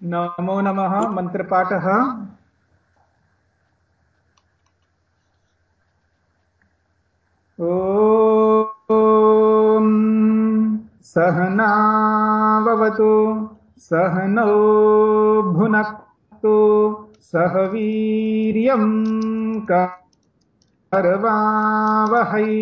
नमो नमः मन्त्रपाठः ॐ सहनावतु सहनौ भुनक्तु सह वीर्यं करवावहै।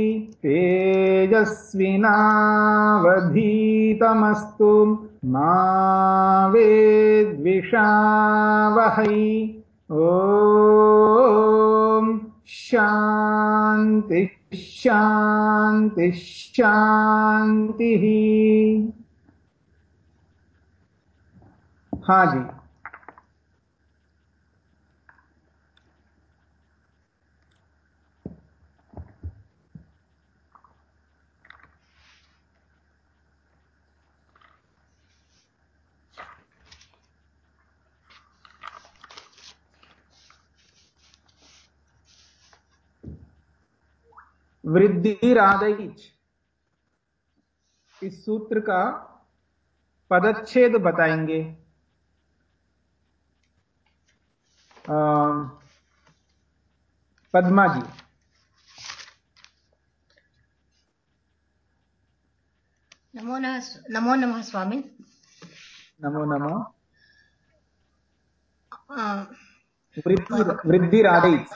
तेजस्विनावधीतमस्तु मा वेद्विषावहै। ॐ शान्ति शान्ति शान्तिः। हाँ जी। वृद्धि रादैच इस सूत्र का पदच्छेद बताएँगे। पद्मा जी। नमो नमः नमो नमः स्वामी। नमो नमः। आ, वृद्धि वृद्धिरादैच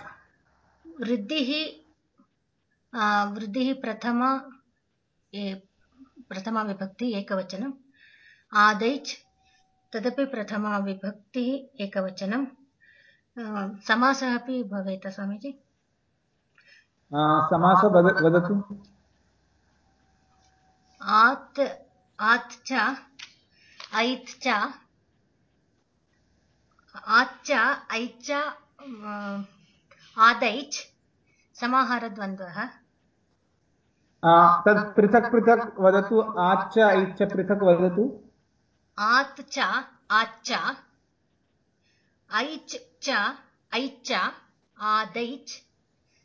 वृद्धिः वृद्धिः प्रथमा ए- प्रथमा विभक्ति एकवचनम्। आदैच् तदपि प्रथमा विभक्तिः एकवचनं समासः अपि भवेत् स्वामीजि? समास वद- वदतु। आत् आत् च ऐत् च आच्च ऐच्च आदैच् समाहारद्वन्द्वः। तत् पृथक् पृथक् वदतु आच्च ऐच्च पृथक् वदतु। आत् च आच्च ऐच् च ऐच्च आदैच्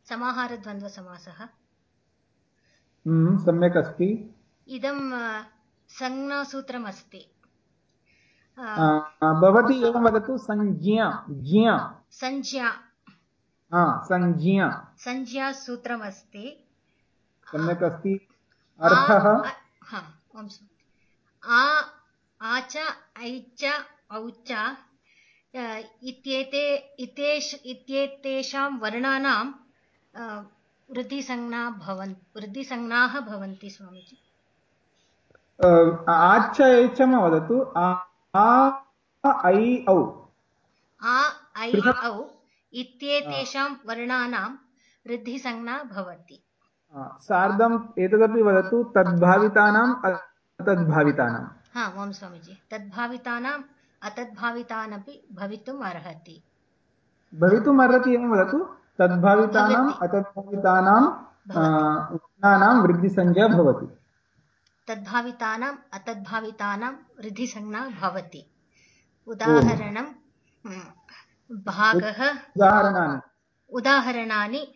समाहारद्वन्द्वसमासः। हम्म, सम्यक् अस्ति। इदं अ, संज्ञासूत्रमस्ति। भवती एवं वदतु संज्ञा ज्ञा। संज्ञा। संज्ञा। संज्ञासूत्रमस्ति। सम्यक् अस्ति अर्थः आ- आच ऐच औच इत्येते इत्येष इत्येतेषां वर्णानां वृद्धिसंज्ञा भवन् वृद्धिसंज्ञाः भवन्ति स्वामीजि। आ, आच्च ऐच्च वदतु। आ ऐ औ। आ ऐ औ इत्येतेषां वर्णानां वृद्धिसंज्ञा भवति सार्धम् एतदपि वदतु तद्भावितानाम् अतद्भावितानाम्। हा ओं स्वामीजि। तद्भावितानाम् अतद्भावितानपि भवितुम् अर्हति। भवितुम् अर्हति एवं वदतु तद्भावितानाम् अतद्भावितानां आ, वर्णानां वृद्धिसंज्ञा भवति। तद्भावितानाम् अतद्भावितानां वृद्धिसंज्ञा भवति। उदाहरणं भागः उदाहरणानि। उदाहरणानि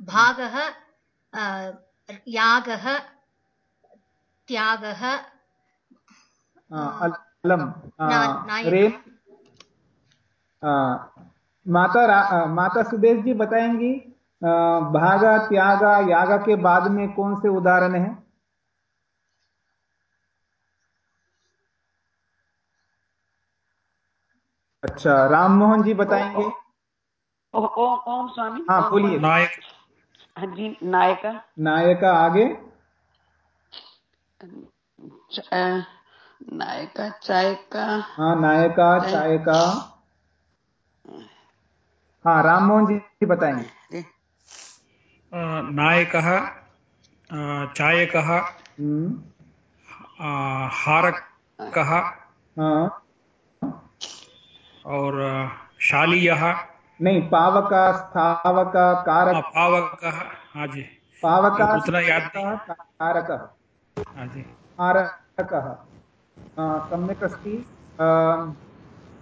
भागः यागः त्यागः माता रा- माता सुदेश जी बताएँगी भागा त्यागा यागा के बाद में कौन से उदाहरण है अच्छा राम मोहन जी बताएँगे ओ- ओम ओम स्वामी हाँ बोलिए नायक हाँ जी नायका। नायका आगे। च- अ, चाय का हाँ नायका चायका। हाँ राम मोहन जी बताएँगे। नायक नायकः चायकः अ, हारकः हाँ। और शालीयः। नहीं पावका स्थावक कारक। पावक हाँ जी। पावका उतना याद स्थावकः, कारकः। हाँ जी। हारकः आ, अस्ति।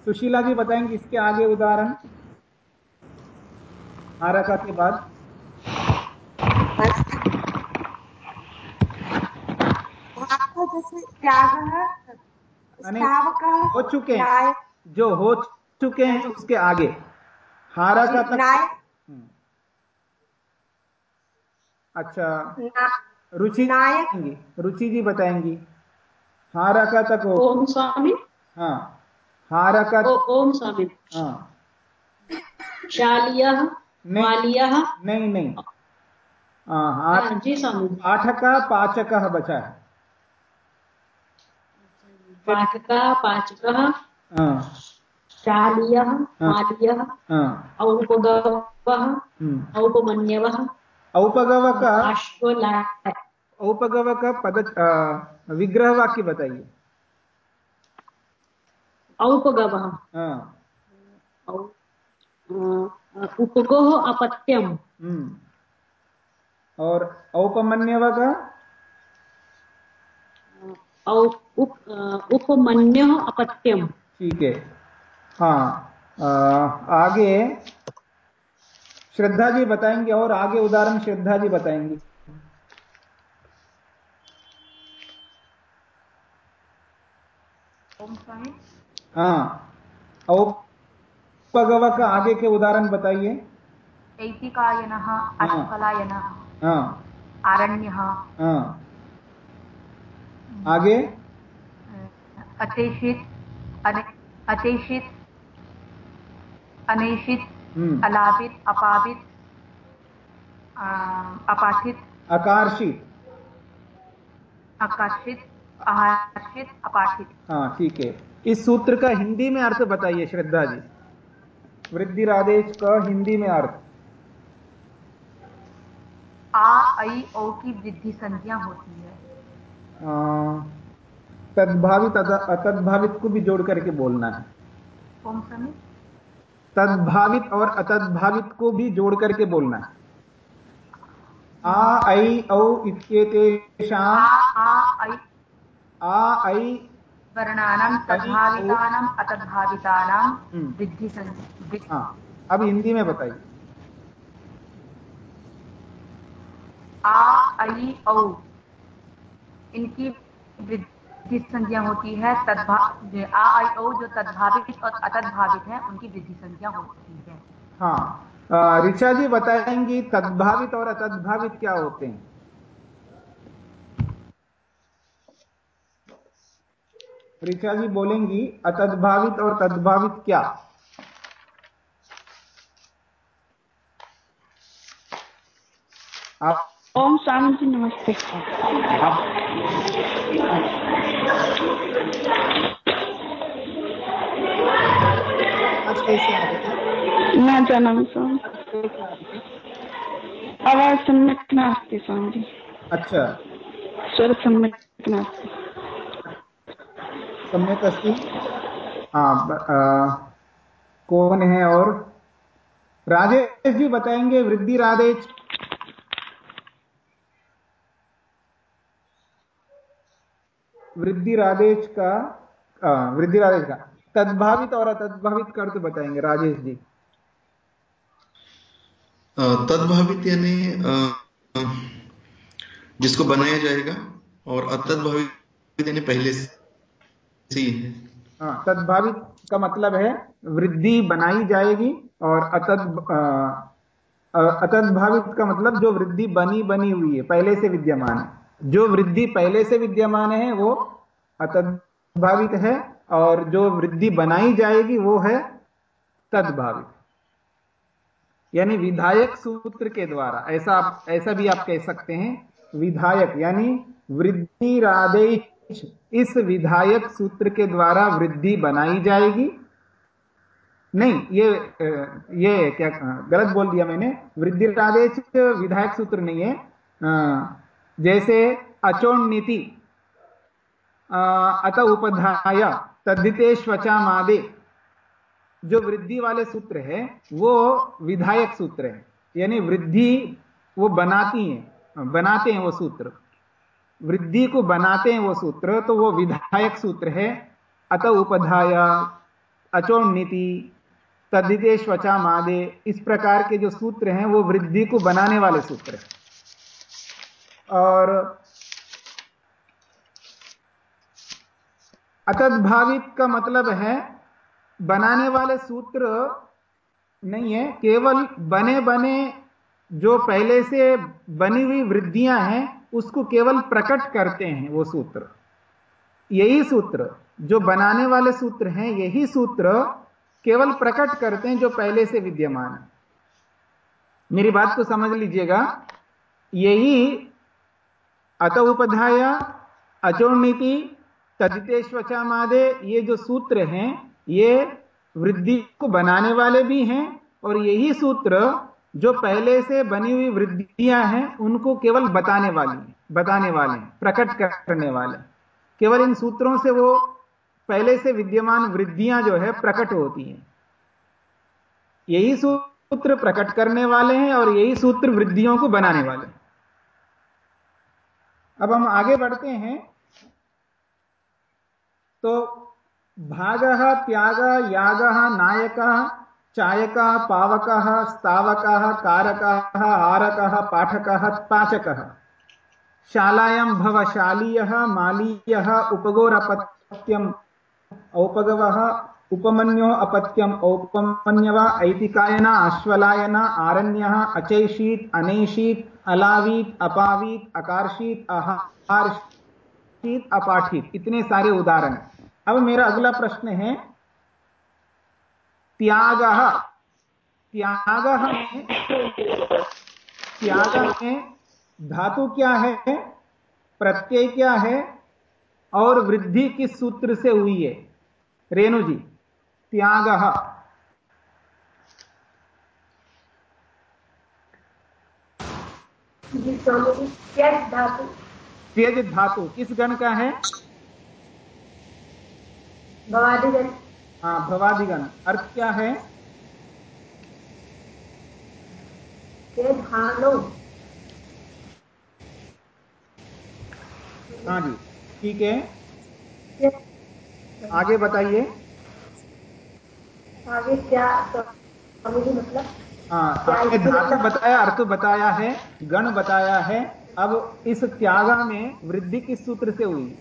सुशीला जी बताएँगे इसके आगे उदाहरण। हारका के बाद। जैसे त्यागः हो चुके हैं। जो हो चुके हैं उसके आगे। हारा का तक हम्म। अच्छा। रुचि बताएँगी। रुचि जी बताएँगी। हारा का तक हो ओम स्वामी। हाँ। हारा का ओम स्वामी। हाँ। शालियः नहीं। नहीं नहीं। हाँ हाँ हाँ, जी स्वामी पाठका पाचकः बचा है। पाठकः पाचकः। हाँ। शालियः हाँ। मालियः औपगवः हम्म। औपमन्यवः औपगव का अश्वलाय पद विग्रह वाक्य बताइए। औपगवः। हाँ. औ- अ, उपगोः अपत्यम् हम्म. और औपमन्यव का औ उप उपमन्यः अपत्यम् ठीक है। हाँ आगे श्रद्धा जी बताएँगे और आगे उदाहरण श्रद्धा जी बताएँगी। हाँ औपगव का आगे के उदाहरण बताइए। ऐतिकायनः अश्वलायनः हाँ। आरण्यः। हाँ। आगे? अतेषित अने- अतेषित अनेषित हम्म। अलापित अपापित अपाठित। अकार्षित। आकर्षित आहर्षित अपाठित। हाँ ठीक है। इस सूत्र का हिंदी में अर्थ बताइए श्रद्धा जी। वृद्धिरादेश का हिंदी में अर्थ। आ ऐ ओ की वृद्धि संज्ञा होती है। तद्भावित अतद्भावित को भी जोड़ करके बोलना है। तद्भावित और अतद्भावित को भी जोड़ करके बोलना है। आ ऐ औ इत्येतेषाम् आ ऐ। वर्णानां तद्भावितानाम् अतद्भावितानां हम्म। वृद्धि- हाँ अब हिंदी में बताइए। आ ऐ औ। इनकी वृद्धि संज्ञा होती है? तद्भा आ ऐ औ जो तद्भावित और अतद्भावित है उनकी वृद्धि संज्ञा होती है। हाँ। ऋचा जी बताएँगी तद्भावित और अतद्भावित क्या होते हैं? ऋचा जी बोलेंगी अतद्भावित और तद्भावित क्या? आप ओम स्वामी जी नमस्ते। हैं न जानामि स्वामी आवाज़ सम्यक् नास्ति स्वामी जी अच्छा। स्वर सम्यक् नास्ति सम्यक अस्ति। हाँ कौन है और? राजेश जी बताएँगे वृद्धि राजेश। वृद्धि राजेश का वृद्धि राजेश का। तद्भावित और अतद्भावित कर तो बताएँगे राजेश जी। तद्भावित यानी जिसको बनाया जाएगा और अतद्भावित यानी पहले से ही हाँ। तद्भावित का मतलब है वृद्धि बनाई जाएगी और अतद अतद्भावित का मतलब जो वृद्धि बनी बनी हुई है पहले से विद्यमान है। जो वृद्धि पहले से विद्यमान है, वो अतद्भावित है, और जो वृद्धि बनाई जाएगी, वो है तद्भावित। यानी विधायक सूत्र के द्वारा, ऐसा आप, ऐसा भी आप कह सकते हैं, विधायक, यानी वृद्धि रादेश इस विधायक सूत्र के द्वारा वृद्धि बनाई जाएगी। नहीं, ये ये क्या, गलत बोल दिया मैंने, वृद्धि रादेश विधायक सूत्र नहीं है जैसे अचोण नीति अ, अत उपधाय तद्धितेश्वचा मादे जो वृद्धि वाले सूत्र है वो विधायक सूत्र है। यानी वृद्धि वो बनाती है बनाते हैं वो सूत्र। वृद्धि को बनाते हैं वो सूत्र तो वो विधायक सूत्र है। अत उपधाय अचोण नीति तद्धितेश्वचा मादे इस प्रकार के जो सूत्र हैं वो वृद्धि को बनाने वाले सूत्र हैं। और अतद्भावित का मतलब है, बनाने वाले सूत्र नहीं है, केवल बने बने जो पहले से बनी हुई वृद्धियाँ हैं, उसको केवल प्रकट करते हैं वो सूत्र। यही सूत्र, जो बनाने वाले सूत्र हैं, यही सूत्र केवल प्रकट करते हैं जो पहले से विद्यमान है। मेरी बात को समझ लीजिएगा। यही अत उपधाय अचोणनीति तदितेश्वचा मादे ये जो सूत्र हैं, ये वृद्धि को बनाने वाले भी हैं, और यही सूत्र जो पहले से बनी हुई वृद्धियाँ हैं, उनको केवल बताने वाली बताने वाले हैं, प्रकट करने वाले केवल इन सूत्रों से वो पहले से विद्यमान वृद्धियाँ जो है, प्रकट होती हैं। यही सूत्र प्रकट करने वाले हैं, और यही सूत्र वृद्धियों को बनाने वाले हैं। अब हम आगे बढ़ते हैं। तो भाग, त्याग, याग, नायक, चायक, पावक स्तावक कारक, आरक, पाठक, पाचक। शालायां भव शालीय, मालीय, उपगोरपत्यम औपगव, उपमन्यो अपत्यम औपमन्यव, ऐतिकायन, अश्वलायन, आरण्य, अचैषीत, अनैषीत अलावीत, अपावीत, अकार्षीत, अहार्षीत, अपाठित। इतने सारे उदाहरण अब मेरा अगला प्रश्न है, त्याग त्याग में त्याग में धातु क्या है, प्रत्यय क्या है, और वृद्धि किस सूत्र से हुई है? रेणु जी, त्याग। धातु त्यज धातु किस गण का है? भवादिगण। हाँ भवादिगण। अर्थ क्या है? हाँ जी ठीक है। आगे बताइए। आगे क्या? मतलब हाँ आपने धातु बताया अर्थ बताया है गण बताया है। अब इस त्यागा में वृद्धि किस सूत्र से हुई?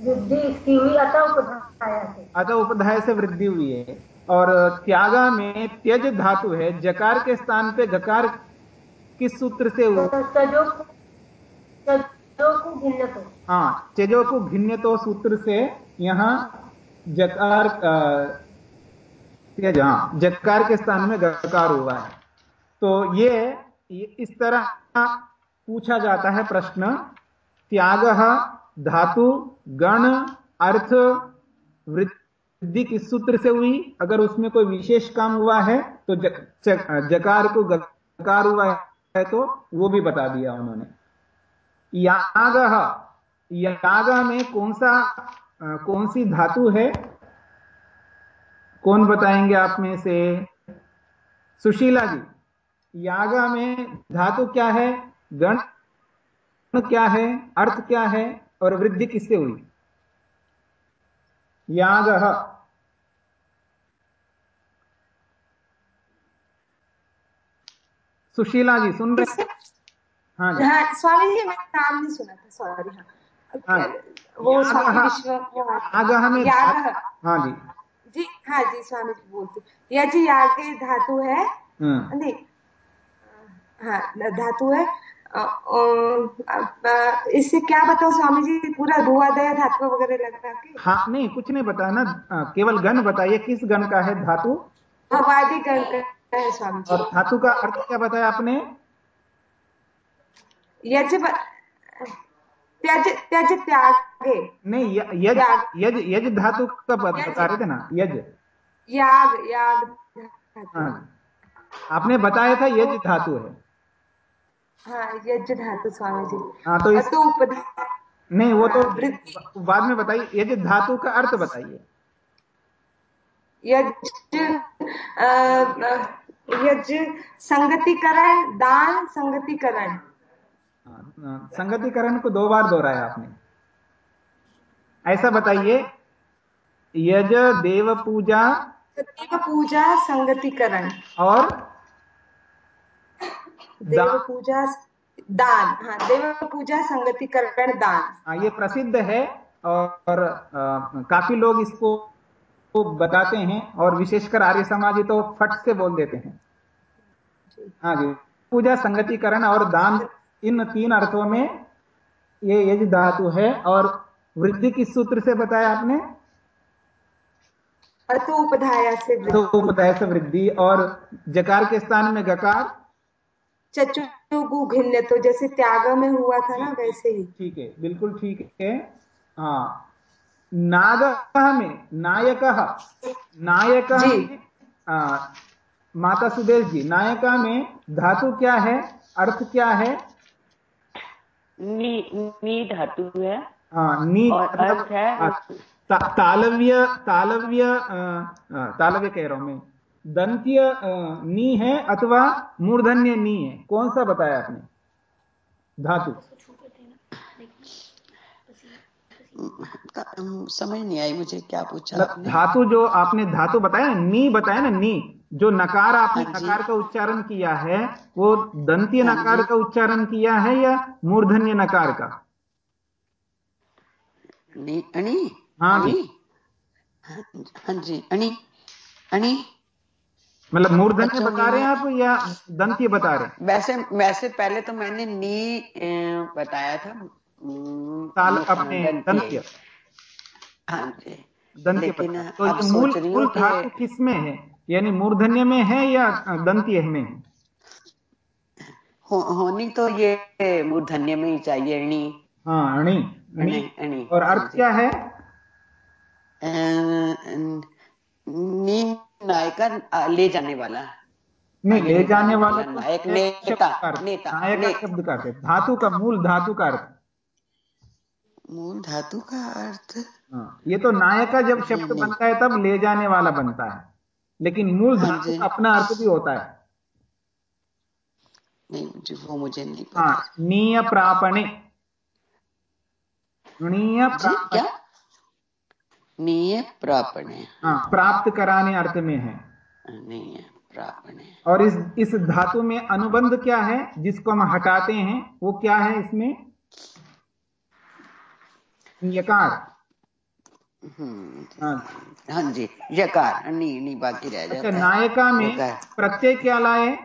वृद्धि इसकी हुई अतः उपधाय से। अतः उपधाय से वृद्धि हुई है। और त्यागा में त्यज धातु है जकार के स्थान पे गकार किस सूत्र से हुई? हाँ चजो को भिन्न तो सूत्र से यहाँ जकार त्यज हाँ जकार के स्थान में गकार हुआ है। तो ये, ये इस तरह पूछा जाता है प्रश्न त्याग धातु गण अर्थ वृद्धि किस सूत्र से हुई? अगर उसमें कोई विशेष काम हुआ है तो जक, जक, जकार को गकार हुआ है तो वो भी बता दिया उन्होंने। याग याग में कौन सा कौन सी धातु है? कौन बताएँगे आप में से? सुशीला जी यागा में धातु क्या है? गण क्या है? अर्थ क्या है? और वृद्धि किससे हुई? याग। सुशीला जी सुन रहे हाँ? जी। हाँ स्वामी जी मैं नाम नहीं सुना था सॉरी हाँ। हाँ। वो स्वामी विश्व हाँ जी। जी हाँ जी स्वामी जी बोलते यह जी याग धातु है? हम्म नहीं। हाँ धातु है। इससे क्या बताओ स्वामी जी? पूरा धुआदय धातु वगैरह लगा के। हाँ नहीं कुछ नहीं बताया ना। केवल गण बताइए किस गण का है धातु? भवादी गण का है स्वामी जी। और धातु का अर्थ क्या बताया आपने? यज त्यज त्यज त्यागे नहीं यज यज यज धातु का बता रहे थे ना यज. याग याग हाँ. आपने बताया था यज धातु. है। हाँ यज धातु स्वामी जी हाँ तो इस तो नहीं वो तो बाद में बताइए यज धातु का अर्थ बताइए। यज यज संगतिकरण दान संगतिकरण। संगतिकरण को दो बार दोहराया आपने। ऐसा बताइए यज देव पूजा देव पूजा संगतिकरण। और देव पूजा दान। हाँ देव पूजा संगतिकरण दान। हाँ ये प्रसिद्ध है और, और आ, काफ़ी लोग इसको तो बताते हैं और विशेषकर आर्य समाज तो फट से बोल देते हैं। हाँ जी पूजा संगतिकरण और दान इन तीन अर्थों में ये यज धातु है और वृद्धि किस सूत्र से बताया आपने? अर्थोपधाया से वृद्धि। से वृद्धि और जकार के स्थान में गकार? चचुगु घिन्य तो जैसे त्याग में हुआ था ना वैसे ही। ठीक है बिल्कुल ठीक है। हाँ। नाग में नायक नायक माता सुदेश जी नायका में धातु क्या है? अर्थ क्या है? नी नी धातु है। हाँ नी और मतलब, अर्थ है हाँ, ता, तालव्य तालव्य तालव्य कह रहा हूँ मैं। दंत्य नी है अथवा मूर्धन्य नी है। कौन सा बताया आपने? धातु। समझ नहीं आई मुझे क्या पूछा मतलब धातु जो आपने धातु बताया ना, नी बताया ना नी। जो नकार आपने हाँ नकार का उच्चारण किया है वो दंतीय हाँ नकार का उच्चारण किया है या मूर्धन्य नकार का? अणी हाँ जी। हाँ हाँ जी अणी अणी। मतलब मूर्धन्य अच्छा, बता रहे हैं आप या दंतीय बता रहे हैं? वैसे वैसे पहले तो मैंने नी बताया था। ताल अपने दंत्य। दंत्य। हाँ जी। दंत्य तो मूल मूल धातु कि किसमें है? यानी मूर्धन्य में है या दंतीय में? है हो, होनी तो ये मूर्धन्य में ही चाहिए अणी हाँ अणी और हाँ अर्थ क्या है? नी नायका ले जाने वाला। नहीं ले जाने वाला तो नायक नेता शब्द का नेता नायक शब्द का अर्थ धातु का मूल धातु का अर्थ। मूल धातु का अर्थ? हाँ, ये तो नायका जब शब्द बनता है तब ले जाने वाला बनता है। लेकिन मूल हाँ धातु अपना अर्थ भी होता है। नहीं मुझे वो मुझे नहीं पता। हाँ नीय प्रापणे। नीय क्या? नीय प्रापणे। हाँ प्राप्त कराने अर्थ में है। नीय प्रापणे। और इस इस धातु में अनुबंध क्या है जिसको हम हटाते हैं वो क्या है इसमें? यकार हाँ। हाँ जी यकार नी नी बाकी रह अच्छा जाता है। नायका में प्रत्यय क्या लाए?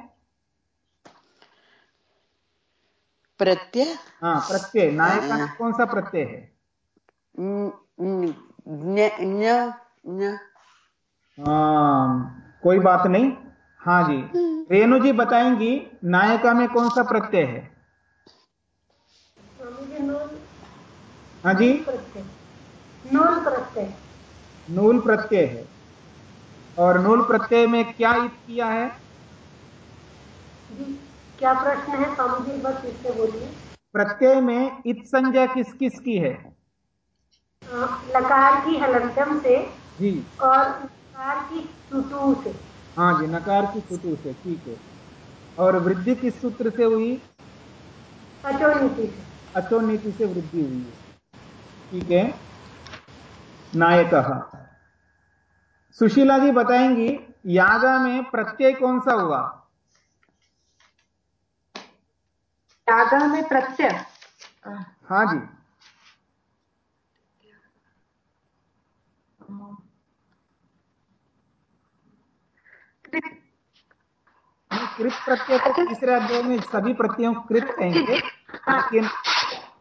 प्रत्यय? हाँ प्रत्यय। नायका में कौन सा प्रत्यय है? न- न- न्य न्य- न्य- हाँ, कोई बात नहीं। हाँ जी। रेणु जी बताएँगी नायका में कौन सा प्रत्यय है? जी हाँ जी। प्रत्यय। नूल प्रत्यय। नूल प्रत्यय है। और नूल प्रत्यय में क्या इत किया है? क्या प्रश्न है? स्वामी बस इससे बोलिए। प्रत्यय में इत संज्ञा किस किस की है? लकार की हलंतम से जी। और लकार की सुतु से। हाँ जी नकार की सुतु से ठीक है। और वृद्धि किस सूत्र से हुई? अचोनीति से। अचो नीति से वृद्धि हुई है। ठीक है। नायक। सुशीला जी बताएँगी यागा में प्रत्यय कौन सा हुआ? यागा में प्रत्यय? हाँ जी। कृत प्रत्यय तो तीसरे अध्याय में सभी प्रत्ययों कृत कहेंगे लेकिन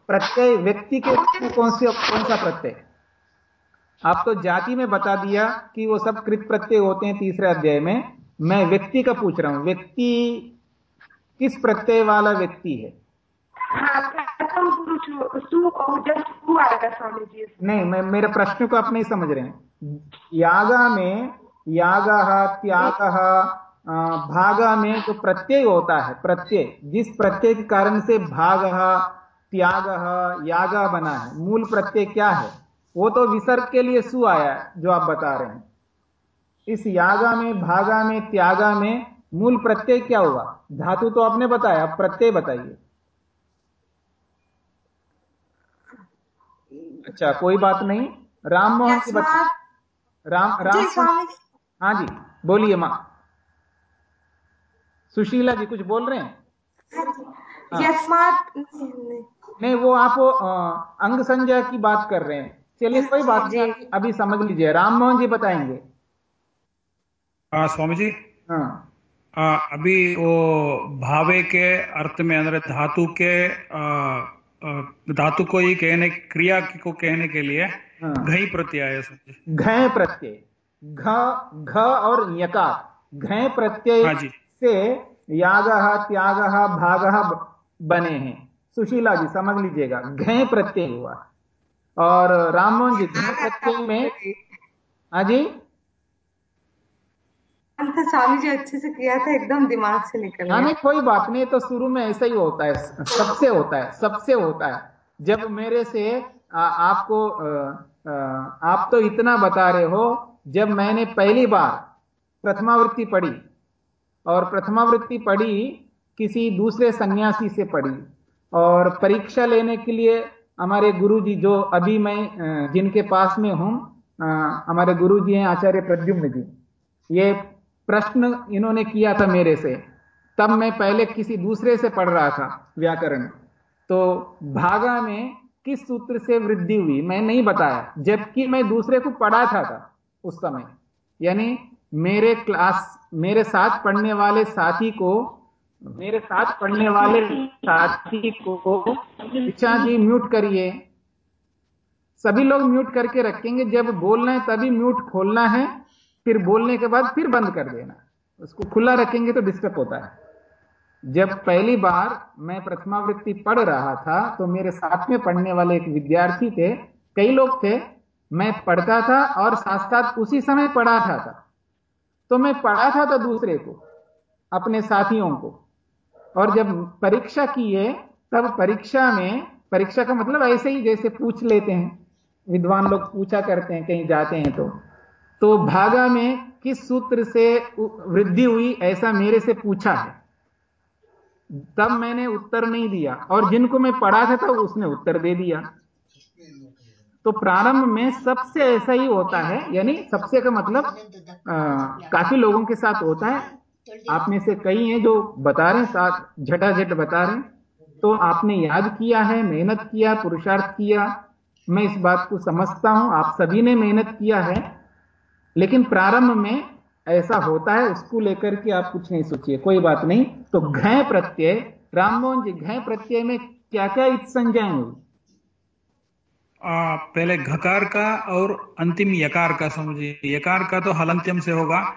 प्रत्यय व्यक्ति के रूप में कौन से कौन सा प्रत्यय? आप तो जाति में बता दिया कि वो सब कृत प्रत्यय होते हैं तीसरे अध्याय में। मैं व्यक्ति का पूछ रहा हूँ। व्यक्ति किस प्रत्यय वाला व्यक्ति है? हाँ। नहीं मैं मेरे प्रश्न को आप नहीं समझ रहे हैं। यागा में याग त्याग भागा में जो प्रत्यय होता है प्रत्यय जिस प्रत्यय के कारण से भाग त्याग यागा बना है मूल प्रत्यय क्या है? वो तो विसर्ग के लिए सु आया है जो आप बता रहे हैं। इस यागा में भागा में त्यागा में मूल प्रत्यय क्या हुआ? धातु तो आपने बताया अब प्रत्यय बताइए। अच्छा कोई बात नहीं। राम मोहन की बता राम राम हाँ जी बोलिए माँ। सुशीला जी कुछ बोल रहे हैं? हाँ। नहीं, नहीं। वो आप अंग संज्ञा की बात कर रहे हैं। चलिए कोई बात नहीं। अभी- समझ लीजिए। राम मोहन जी बताएँगे। हाँ स्वामी जी। हाँ। आ, अभी वो भावे के अर्थ में अंदर धातु के आ, आ, धातु को ही कहने क्रिया को कहने के लिए हाँ। घई प्रत्यय घय प्रत्यय। घ घ और यकार घय प्रत्यय हाँ। से याग त्याग भाग बने हैं। सुशीला जी समझ लीजिएगा। घय प्रत्यय हुआ। और राम मोहन जी घय प्रत्यय में हाँ जी। तो स्वामी जी अच्छे से किया था एकदम दिमाग से निकल हाँ नहीं कोई बात नहीं तो शुरू में ऐसा ही होता है सबसे होता है सबसे होता है। जब मेरे से आ, आपको आ, आ, आप तो इतना बता रहे हो जब मैंने पहली बार प्रथमावृत्ति पढ़ी और प्रथमावृत्ति पढ़ी किसी दूसरे सन्यासी से पढ़ी और परीक्षा लेने के लिए हमारे गुरुजी जो अभी मैं जिनके पास में हूँ हमारे गुरुजी हैं आचार्य प्रद्युम्न जी। ये प्रश्न इन्होंने किया था मेरे से। तब मैं पहले किसी दूसरे से पढ़ रहा था व्याकरण। तो भागा में किस सूत्र से वृद्धि हुई, मैं नहीं बताया। जबकि मैं दूसरे को पढ़ाता था, उस समय। यानी मेरे क्लास, मेरे साथ पढ़ने वाले साथी को मेरे साथ पढ़ने वाले साथी को ऋचा जी, म्यूट करिए। सभी लोग म्यूट करके रखेंगे। जब बोलना है तभी म्यूट खोलना है, फिर बोलने के बाद फिर बंद कर देना। उसको खुला रखेंगे तो डिस्टर्ब होता है। जब पहली बार मैं प्रथमावृत्ति पढ़ रहा था तो मेरे साथ में पढ़ने वाले एक विद्यार्थी थे। कई लोग थे। मैं पढ़ता था और साथ साथ उसी समय पढ़ा था था। तो मैं पढ़ाता था दूसरे को, अपने साथियों को। और जब परीक्षा की है तब परीक्षा में परीक्षा का मतलब ऐसे ही जैसे पूछ लेते हैं। विद्वान लोग पूछा करते हैं कहीं जाते हैं तो। तो भागा में किस सूत्र से वृद्धि हुई ऐसा मेरे से पूछा है। तब मैंने उत्तर नहीं दिया। और जिनको मैं पढ़ाता था उसने उत्तर दे दिया। तो प्रारंभ में सबसे ऐसा ही होता है यानी सबसे का मतलब आ, काफ़ी लोगों के साथ होता है। आप में से कई हैं जो बता रहे हैं साथ झटाझट बता रहे हैं। तो आपने याद किया है, मेहनत किया, पुरुषार्थ किया। मैं इस बात को समझता हूँ, आप सभी ने मेहनत किया है। लेकिन प्रारंभ में ऐसा होता है, उसको लेकर के आप कुछ नहीं सोचिए, कोई बात नहीं। तो घय प्रत्यय, राममोहन जी, घय प्रत्यय में क्या क्या इत संज्ञाएँ हुई? पहले घकार का और अंतिम यकार का समझिए। यकार का तो हलंत्यम से होगा।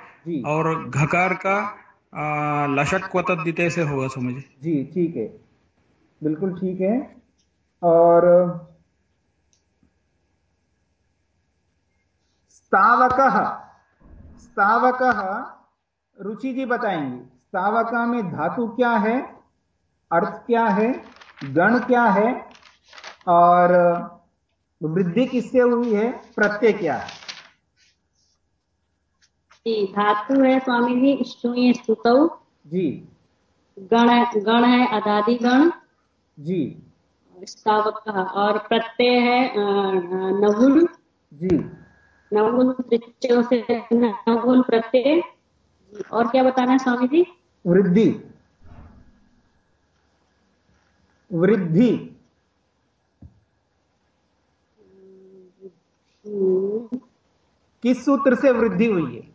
और घकार का आ, लशक वतद्दिते से होगा समझिए जी ठीक है। बिल्कुल ठीक है। और स्तावक स्तावक रुचि जी बताएँगे। स्तावका में धातु क्या है अर्थ क्या है गण क्या है और वृद्धि किससे हुई है प्रत्यय क्या है। जी धातु है स्वामी जी स्तुय स्तुतौ। जी। गण गण है अदादि गण। जी। स्थावक और प्रत्यय है नहुल जी। नहुल से नहुल प्रत्यय। और क्या बताना है स्वामी जी? वृद्धि। वृद्धि। हम्म, किस सूत्र से वृद्धि हुई है?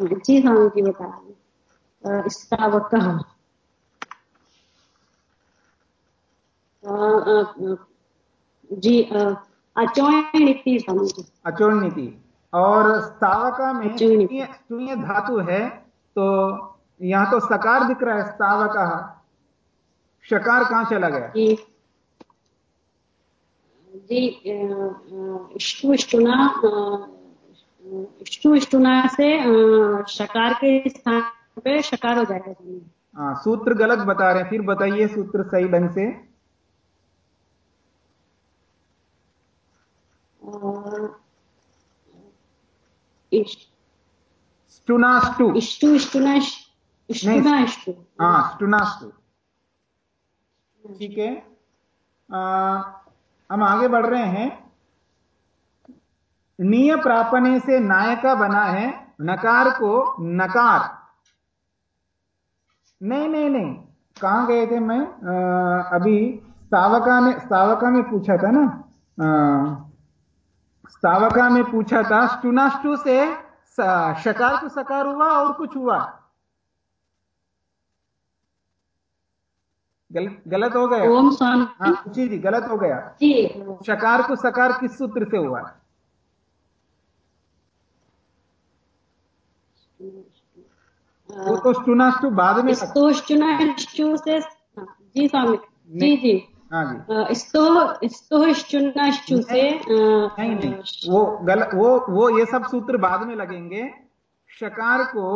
जी स्वामी जी बता रहे अ, जी स्वामी और स्तावका में धातु है तो यहाँ तो सकार दिख रहा है स्तावका। शकार कहाँ चला गया जी। जी ष्टु ष्टुना अ, ष्टु ष्टुना से शकार के स्थान पे शकार हो जाएगा। हाँ सूत्र गलत बता रहे हैं। फिर बताइए सूत्र सही ढंग से। स्टुनाष्टु इष्टु इष्टुना इष्- हाँ स्टुनाष्टु ठीक है। हम आगे बढ़ रहे हैं। निय प्रापने से नायका बना है नकार को नकार। नहीं नहीं नहीं कहाँ गए थे मैं? आ, अभी सावका में सावका में पूछा था ना? सावका में पूछा था स्टुनाष्टु से शकार को सकार हुआ और कुछ हुआ। गल, गलत हो गया? ओम हाँ जी जी गलत हो गया। जी। शकार को सकार किस सूत्र से हुआ? वो तो बाद में स्तो से जी स्वामी जी जी। हाँ जी। स्तो स्तो स्टुना से नहीं नहीं वो गलत वो वो ये सब सूत्र बाद में लगेंगे। शकार को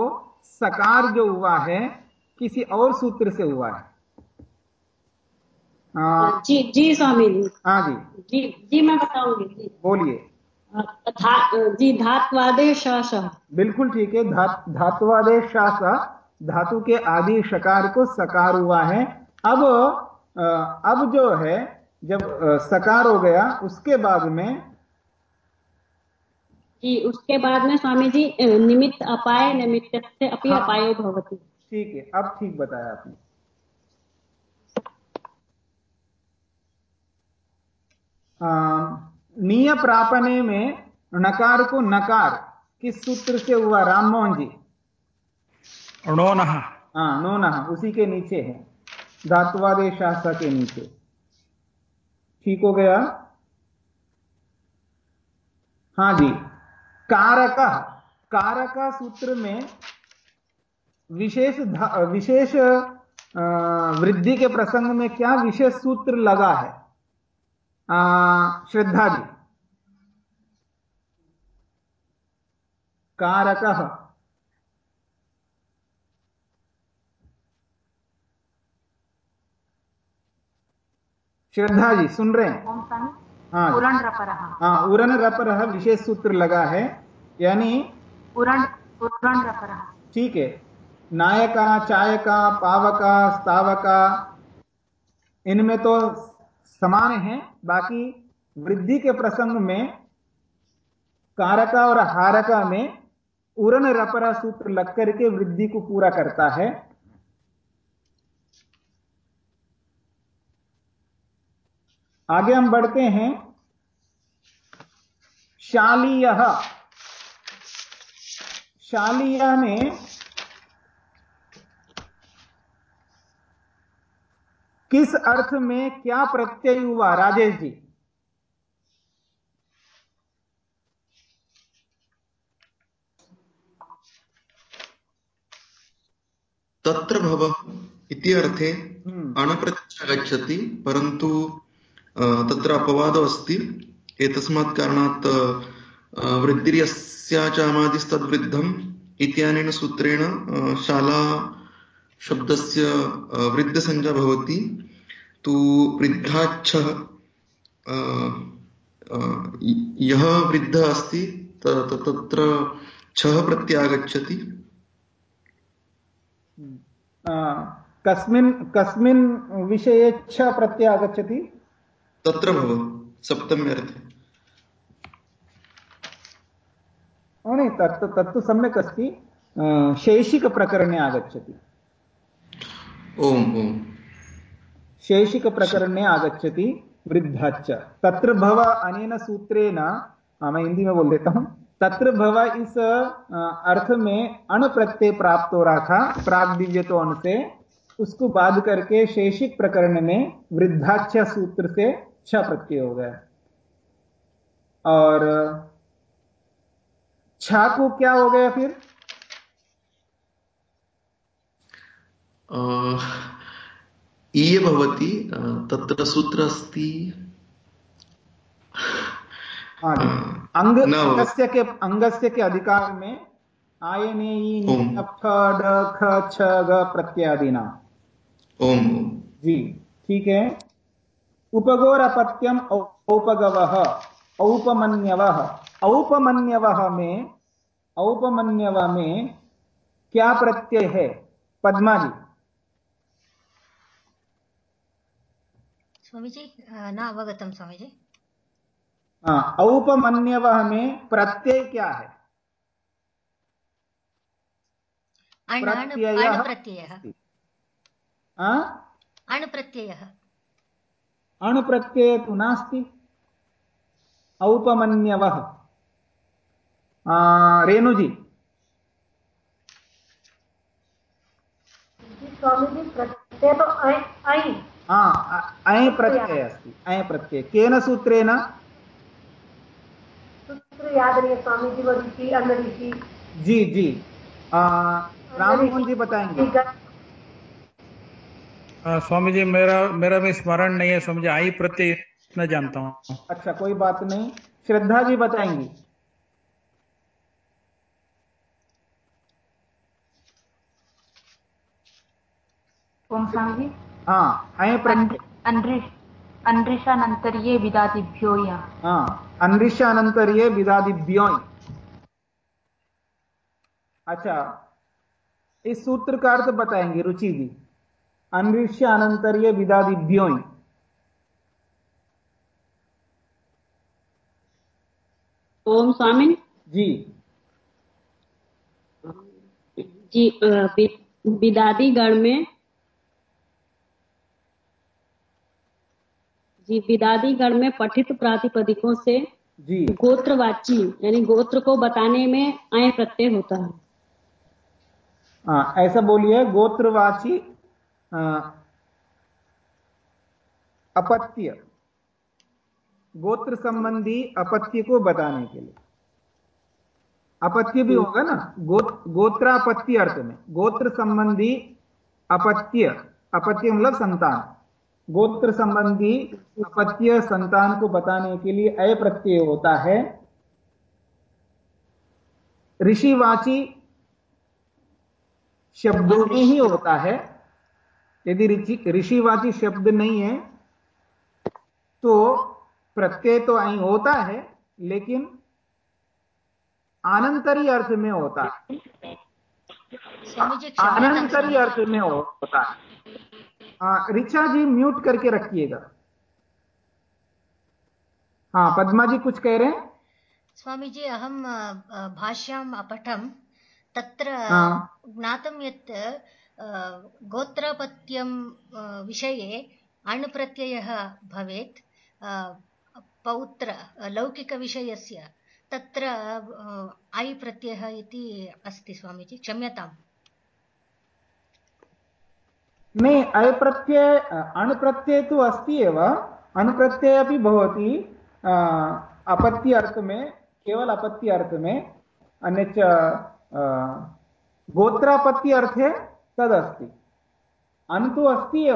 सकार जो हुआ है किसी और सूत्र से हुआ है। हाँ। जी जी स्वामी जी। हाँ जी। जी जी मैं बताऊँगी जी। बोलिए। धा, जी धात्वादे बिल्कुल ठीक है धा, धातुवादेश शास धातु के आदि शकार को सकार हुआ है। अब अब जो है जब सकार हो गया उसके बाद में जी उसके बाद में स्वामी जी निमित्त अपाय निमित्त से अपि हाँ। अपायो भवति। ठीक है अब ठीक बताया आपने। अ, नीय प्रापने में नकार को नकार किस सूत्र से हुआ राम मोहन जी? णोनः हाँ नोना उसी के नीचे है। धातुवादे शास्त्र के नीचे। ठीक हो गया? हाँ जी। कारक कारक सूत्र में विशेष विशेष वृद्धि के प्रसंग में क्या विशेष सूत्र लगा है? श्रद्धा जी कारक। श्रद्धा जी सुन रहे हैं? हाँ उरण हाँ उरन रपर विशेष सूत्र लगा है यानी ठीक है। नायका चायका पावका स्तावका इनमें तो समान है, बाकी वृद्धि के प्रसंग में कारका और हारका में उरन रपरा सूत्र लग करके वृद्धि को पूरा करता है। आगे हम बढ़ते हैं। शालीय शालीय में किस अर्थ में क्या प्रत्यय हुआ राजेश जी? तत्र भवः इति अर्थे हम्म, अणप्रत्ययः गच्छति परन्तु तत्र अपवादो अस्ति। एतस्मात् कारणात् वृद्धिर्यस्याचामादिस्तद्वृद्धम् इत्यनेन सूत्रेण शाला शब्दस्य वृद्धसंज्ञा भवति तु वृद्धाच्छः य- वृद्धः अस्ति तत्र छः प्रत्यागच्छति। आ, कस्मिन् कस्मिन् विषये छ प्रत्यय आगच्छति तत्र भव सप्तम्यर्थे तत्तु सम्यक् अस्ति। शैषिकप्रकरणे आगच्छति। ओम् ओम्। शैषिकप्रकरणे आगच्छति वृद्धाच्च तत्र भव अनेन सूत्रेण मैं हिंदी में बोल देता हूँ। तत्र भव इस अर्थ में अण प्रत्यय प्राप्त हो रहा था प्राग दिव्य तो अण से उसको बाध करके शैषिक प्रकरण में वृद्धाच्छ सूत्र से छ प्रत्यय हो गया। और, छा को क्या हो गया फिर? ईय भवति तत्र सूत्र अस्ति अंग अंगस्य के अंगस्य के अधिकार में आयने ई, नि, ओम। जी ठीक है। उपगोरपत्यम औपगव औपमन्यव। औपमन्यव में औपमन्यव में क्या प्रत्यय है? पद्मा जी स्वामीजी न अवगतं स्वामीजी हाँ औपमन्यव में प्रत्यय क्या है अण् अण् प्रत्ययः अण् प्रत्ययः हाँ? अण् प्रत्ययः अणु प्रत्यय तो नास्ति औपमन्यवः आ, रेणु जी स्वामी जी प्रत्यय तो ऐ हा प्रत्यय अस्ति प्रत्यय। केन सूत्रेण? सूत्र याद नहीं है स्वामी जी जी। जी राम मोहन जी बताएँगे आ, स्वामी जी मेरा मेरा भी स्मरण नहीं है स्वामी जी आई प्रत्यय इतना जानता हूँ। अच्छा कोई बात नहीं। श्रद्धा जी बताएँगी। ओम स्वामी जी। हाँ प्रत्यय विदादिभ्यो या। हाँ विदादिभ्यो अच्छा इस सूत्र का अर्थ बताएँगे रुचि जी। अनृष्य अनंतर्य विदादिभ्यो ओम स्वामी। जी। जी विदादी गण में जी विदादी गण में पठित प्रातिपदिकों से जी। गोत्रवाची यानी गोत्र को बताने में आय प्रत्यय होता है। हाँ ऐसा बोलिए गोत्रवाची अपत्य गोत्र संबंधी अपत्य को बताने के लिए। अपत्य भी होगा ना? गो, गोत्रापत्य अर्थ में गोत्र संबंधी अपत्य अपत्य मतलब संतान। गोत्र संबंधी अपत्य संतान को बताने के लिए अय प्रत्यय होता है। ऋषिवाची शब्दों में ही होता है। यदि ऋषिवाची शब्द नहीं है तो प्रत्यय तो અહીં होता है लेकिन आनंतरी अर्थ में होता है। आनंतरी अर्थ में होता है। आ, ऋचा जी म्यूट करके रखिएगा। हाँ पद्मा जी कुछ कह रहे हैं? स्वामी जी अहं अ, अ, भाष्याम् अपठं तत्र हाँ। ज्ञातं यत् अ, गोत्रपत्यं अ, विषये अण् भवेत् पौत्र अ, लौकिकविषयस्य तत्र ऐ प्रत्ययः इति अस्ति स्वामीजी क्षम्यताम्। नहीं अय प्रत्यय अण् प्रत्यय तु अस्ति अण् प्रत्यय अपि भवति अ, अपत्य अर्थ में केवल अपत्य अर्थ में अन्यच्च अ, गोत्रापत्य अर्थे तदस्ति। अन् तु अस्ति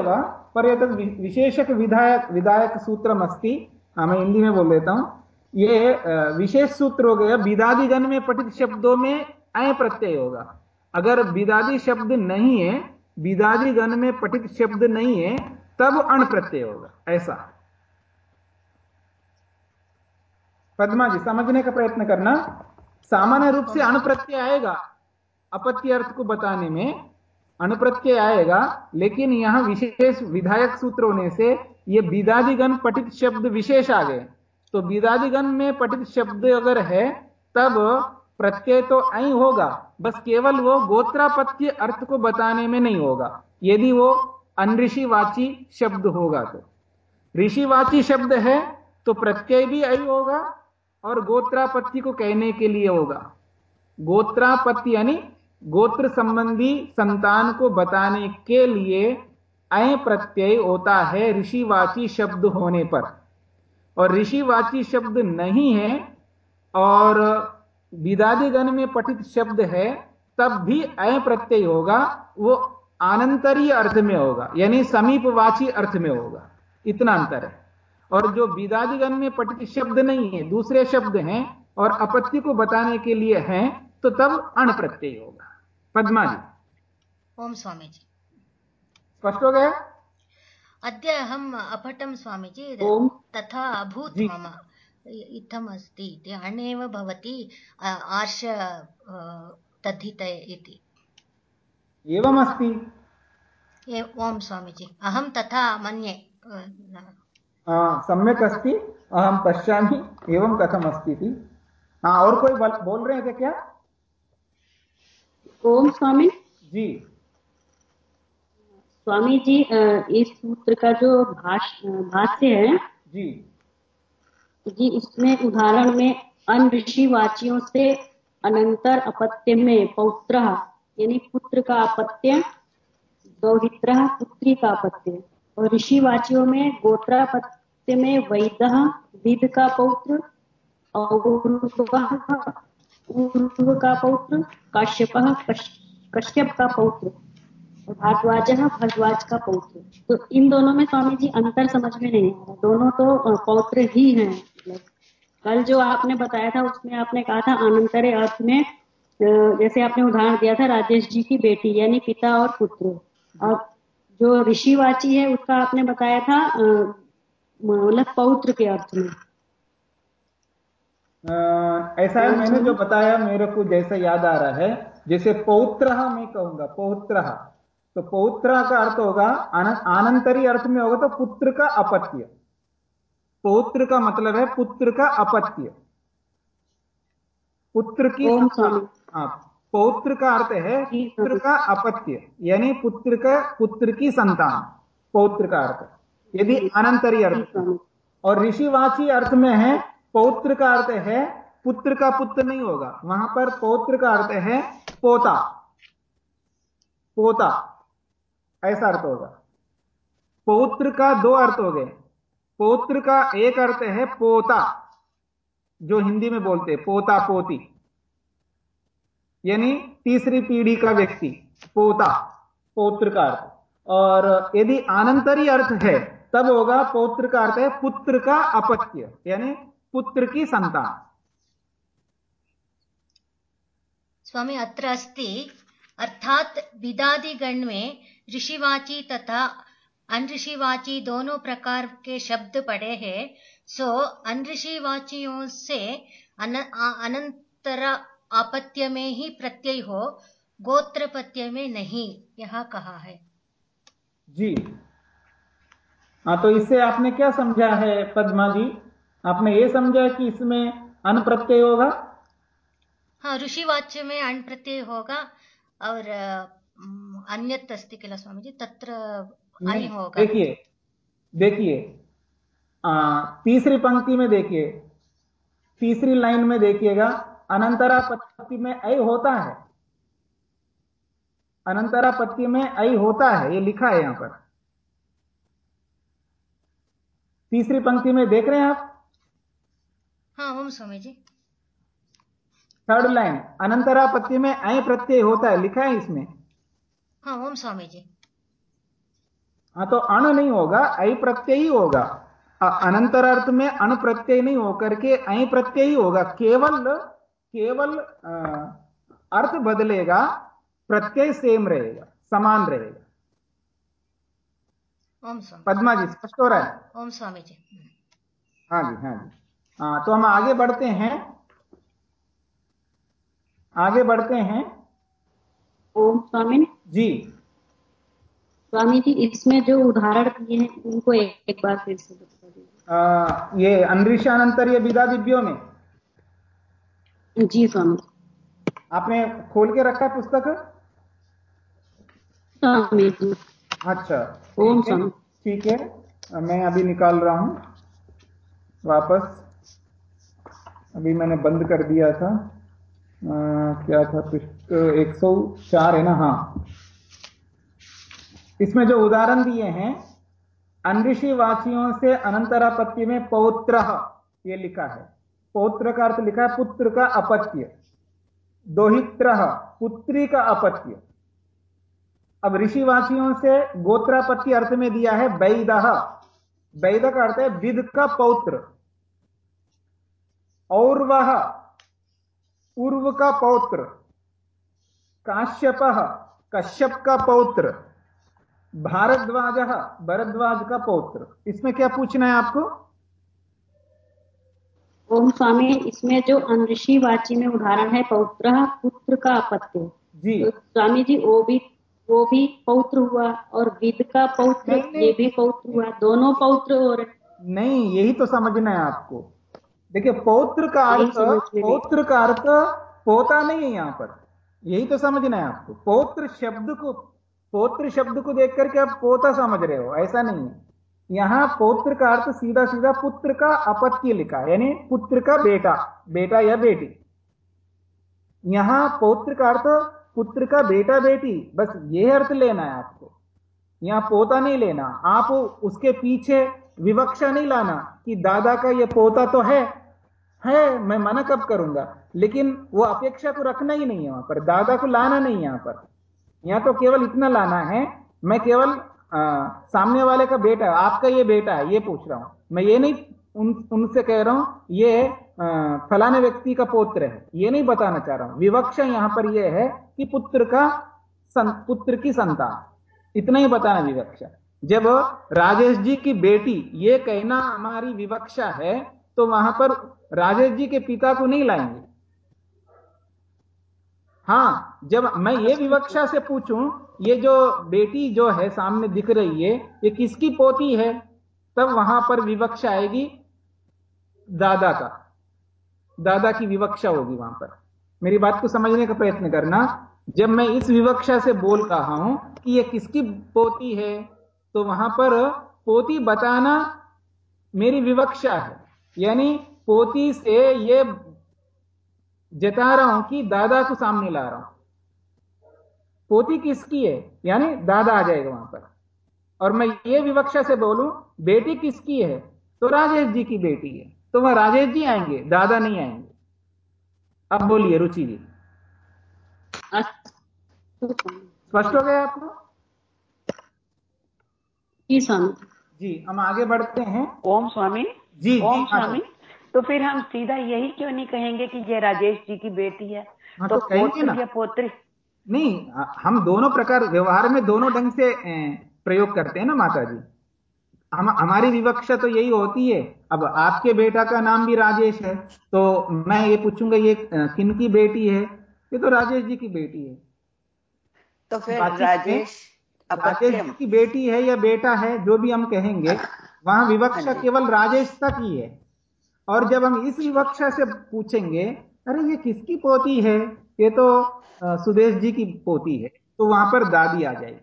पर एतद् विशेषक विधायक विधायक सूत्रम अस्ति मैं हिंदी में बोल देता हूँ। ये विशेष सूत्र हो गया बिदादी गण में पठित शब्दों में अय प्रत्यय होगा। अगर बिदादी शब्द नहीं है बिदादी गण में पठित शब्द नहीं है, तब अण प्रत्यय होगा। ऐसा। पद्मा जी, समझने का प्रयत्न करना। सामान्य रूप से अण प्रत्यय आएगा अपत्य अर्थ को बताने में। अण प्रत्यय आएगा, लेकिन यहाँ विशेष विधायक सूत्र होने से ये बिदादिगण पठित शब्द विशेष आ गए। तो बिदादिगण में पठित शब्द अगर है, तब प्रत्यय तो ऐ होगा, बस केवल वो गोत्रापत्य अर्थ को बताने में नहीं होगा। यदि वो अनऋषिवाची शब्द होगा तो। ऋषिवाची शब्द है तो प्रत्यय भी ऐ होगा और गोत्रापत्ति को कहने के लिए होगा। गोत्रापत्ति यानी गोत्र संबंधी संतान को बताने के लिए अय प्रत्यय होता है ऋषिवाची शब्द होने पर। और ऋषिवाची शब्द नहीं है और विदादिगण में पठित शब्द है तब भी अय प्रत्यय होगा वो आनंतरीय अर्थ में होगा यानी समीपवाची अर्थ में होगा इतना अंतर है। और जो विदादिगण में पठित शब्द नहीं है दूसरे शब्द हैं और अपत्य को बताने के लिए हैं तो तब अण प्रत्यय होगा। पद्मा जी ओम स्वामी जी स्पष्ट हो गया? अद्य अहम् अपठं स्वामीजी ओम। तथा अभूत् मम। इ- इत्थम् अस्ति इति। अणेव भवति आर्ष तद्धित इति। एवमस्ति? ए- ओम स्वामीजी। अहं तथा मन्ये सम्यक अस्ति अहम पश्यामि एवं कथम अस्ति इति। हाँ और कोई बल, बोल रहे थे क्या? ओम स्वामी। जी। स्वामी जी इस सूत्र का जो भाष भाष्य है जी। जी, इसमें उदाहरण में अन ऋषि वाचियों से अनंतर अपत्य में पौत्र, यानी पुत्र का अपत्य दौहित्र पुत्री का अपत्य। और ऋषि वाचियों में गोत्रापत्य में वैद, विद का पौत्र और का पौत्र, काश्यप कश्यप का पौत्र। भारद्वाज भरद्वाज का पौत्र तो इन दोनों में स्वामी जी अंतर समझ में नहीं आ रहा दोनों तो पौत्र ही हैं। कल जो आपने बताया था, उसमें आपने कहा था, अनंतरे अर्थ में जैसे आपने उदाहरण दिया था, राजेश जी की बेटी, यानी पिता और पुत्र। और जो ऋषिवाची है, उसका आपने बताया था मतलब पौत्र के अर्थ में। ऐसा है मैंने जो बताया, मेरे को जैसा याद आ रहा है, जैसे पौत्र मैं कहूँगा पौत्र तो पौत्र का अर्थ होगा आनंतरी अर्थ में होगा तो पुत्र का अपत्य। पौत्र का मतलब है पुत्र का अपत्य। पुत्र की हाँ पौत्र का अर्थ है पुत्र का अपत्य यानी पुत्र का पुत्र की संतान पौत्र का अर्थ। यदि अनंतरी अर्थ और ऋषिवाची अर्थ में है पौत्र का अर्थ है पुत्र का पुत्र नहीं होगा। वहाँ पर पौत्र का अर्थ है पोता। पोता। ऐसा अर्थ होगा। पौत्र का दो अर्थ हो गए। पौत्र का एक अर्थ है पोता, जो हिंदी में बोलते हैं, पोता पोती। यानी तीसरी पीढ़ी का व्यक्ति, पोता, पौत्र का अर्थ। और यदि आनंतरी अर्थ है, तब होगा पौत्र का अर्थ है पुत्र का अपत्य, यानी पुत्र की संतान। स्वामी, अत्र अस्ति अर्थात विदादिगण में ऋषिवाची तथा अनऋषिवाची दोनों प्रकार के शब्द पड़े हैं सो अनऋषिवाचियों से अन, अनंतर आपत्य में ही प्रत्यय हो गोत्र में नहीं यह कहा है। जी। हाँ तो इससे आपने क्या समझा है पद्मा जी? आपने ये समझा कि इसमें अन प्रत्यय होगा? हाँ ऋषिवाच्य में अन प्रत्यय होगा। और अन्यत अस्ति किल स्वामी जी तत्र देखिए देखिए तीसरी पंक्ति में देखिए तीसरी लाइन में देखिएगा अनंतरा पत्ति में ऐ होता है। अनंतरा पत्ति में ऐ होता है ये लिखा है यहाँ पर। तीसरी पंक्ति में देख रहे हैं आप? हाँ ओम स्वामी जी थर्ड लाइन अनंतरा पत्ति में ऐ प्रत्यय होता है लिखा है इसमें हाँ ओम स्वामी जी। हाँ तो अण नहीं होगा ऐ प्रत्यय ही होगा। अनंतर अर्थ में अण प्रत्यय नहीं होकर के ऐ प्रत्यय ही होगा। केवल केवल अर्थ बदलेगा प्रत्यय सेम रहेगा समान रहेगा। ओम स्वामी। पद्मा जी स्पष्ट हो रहा है? ओम स्वामी जी। हाँ जी हाँ जी। हाँ तो हम आगे बढ़ते हैं। आगे बढ़ते हैं। ओम स्वामी। जी। स्वामी जी इसमें जो उदाहरण दिए हैं उनको एक, एक बार फिर से बता दीजिए। ये विदा दिव्यों में। जी स्वामी। आपने खोल के रखा है पुस्तक? स्वामी जी। अच्छा। ओम स्वामी। ठीक है। मैं अभी निकाल रहा हूँ। वापस। अभी मैंने बंद कर दिया था। क्या था पृष्ठ एक सौ चार है ना हाँ। इसमें जो उदाहरण दिए हैं अनऋषि वाचियों से अनंतरापत्य में पौत्र, ये लिखा है। पौत्र का अर्थ लिखा है, पुत्र का अपत्य। दोहित्र, पुत्री का अपत्य। अब ऋषिवासियों से गोत्रापत्ति अर्थ में दिया है वैद। वैद का अर्थ है विद का पौत्र। और वह उर्व का पौत्र। काश्यप कश्यप का पौत्र। भारद्वाज भरद्वाज का पौत्र। इसमें क्या पूछना है आपको? ओम स्वामी इसमें जो अनऋषि वाची में उदाहरण है पौत्र पुत्र का अपत्य जी। तो स्वामी जी वो भी वो भी पौत्र हुआ और विद का पौत्र ये भी पौत्र हुआ। दोनों पौत्र हो रहे नहीं यही तो समझना है आपको। देखिए पौत्र का अर्थ पौत्र का अर्थ पोता नहीं है यहाँ पर। यही तो समझना है आपको। पौत्र शब्द को पौत्र शब्द को देख करके आप पोता समझ रहे हो ऐसा नहीं है। यहाँ पौत्र का अर्थ सीधा सीधा पुत्र का अपत्य लिखा है यानी पुत्र का बेटा बेटा या बेटी। यहाँ पौत्र का अर्थ पुत्र का बेटा बेटी बस ये अर्थ लेना है आपको। यहाँ पोता नहीं लेना आप उसके पीछे विवक्षा नहीं लाना कि दादा का ये पोता तो है है मैं मना कब करूँगा? लेकिन वो अपेक्षा को रखना ही नहीं है वहाँ पर दादा को लाना नहीं यहाँ पर। यहाँ तो केवल इतना लाना है मैं केवल आ, सामने वाले का बेटा आपका ये बेटा है ये पूछ रहा हूँ। मैं ये नहीं उन उनसे कह रहा हूँ ये फलाने व्यक्ति का पोत्र है। ये नहीं बताना चाह रहा हूँ। विवक्षा यहाँ पर यह है कि पुत्र का सं, पुत्र की संतान। इतना ही बताना विवक्षा। जब राजेश जी की बेटी ये कहना हमारी विवक्षा है तो वहाँ पर राजेश जी के पिता को नहीं लाएँगे। हाँ जब मैं ये विवक्षा से पूछूँ, ये जो बेटी जो है सामने दिख रही है, ये किसकी पोती है? तब वहाँ पर विवक्षा आएगी दादा का। दादा की विवक्षा होगी वहाँ पर। मेरी बात को समझने का प्रयत्न करना। जब मैं इस विवक्षा से बोल रहा हूँ कि ये किसकी पोती है तो वहाँ पर पोती बताना मेरी विवक्षा है। यानी पोती से ये जता रहा हूँ कि दादा को सामने ला रहा हूँ। पोती किसकी है? यानी दादा आ जाएगा वहाँ पर। और मैं ये विवक्षा से बोलूँ बेटी किसकी है? तो राजेश जी की बेटी है। तो वह राजेश जी आएँगे दादा नहीं आएँगे। अब बोलिए रुचि जी। स्पष्ट हो गया आपको? जी स्वामी। जी हम आगे बढ़ते हैं। ओम स्वामी। जी ओम जी, हाँ, स्वामी। तो फिर हम सीधा यही क्यों नहीं कहेंगे कि ये राजेश जी की बेटी है? हाँ, तो तो कहेंगे ना। पोत्री? नहीं हम दोनों प्रकार व्यवहार में दोनों ढंग से प्रयोग करते हैं ना माता जी हम हमारी विवक्षा तो यही होती है। अब आपके बेटा का नाम भी राजेश है तो मैं ये पूछूँगा ये किन की बेटी है? ये तो राजेश जी की बेटी है। तो फिर राजेश राजेश जी की बेटी है या बेटा है जो भी हम कहेंगे वहाँ विवक्षा हाँ केवल राजेश तक ही है। और जब हम इस विवक्षा से पूछेंगे अरे ये किसकी पोती है? ये तो सुदेश जी की पोती है। तो वहाँ पर दादी आ जाएगी।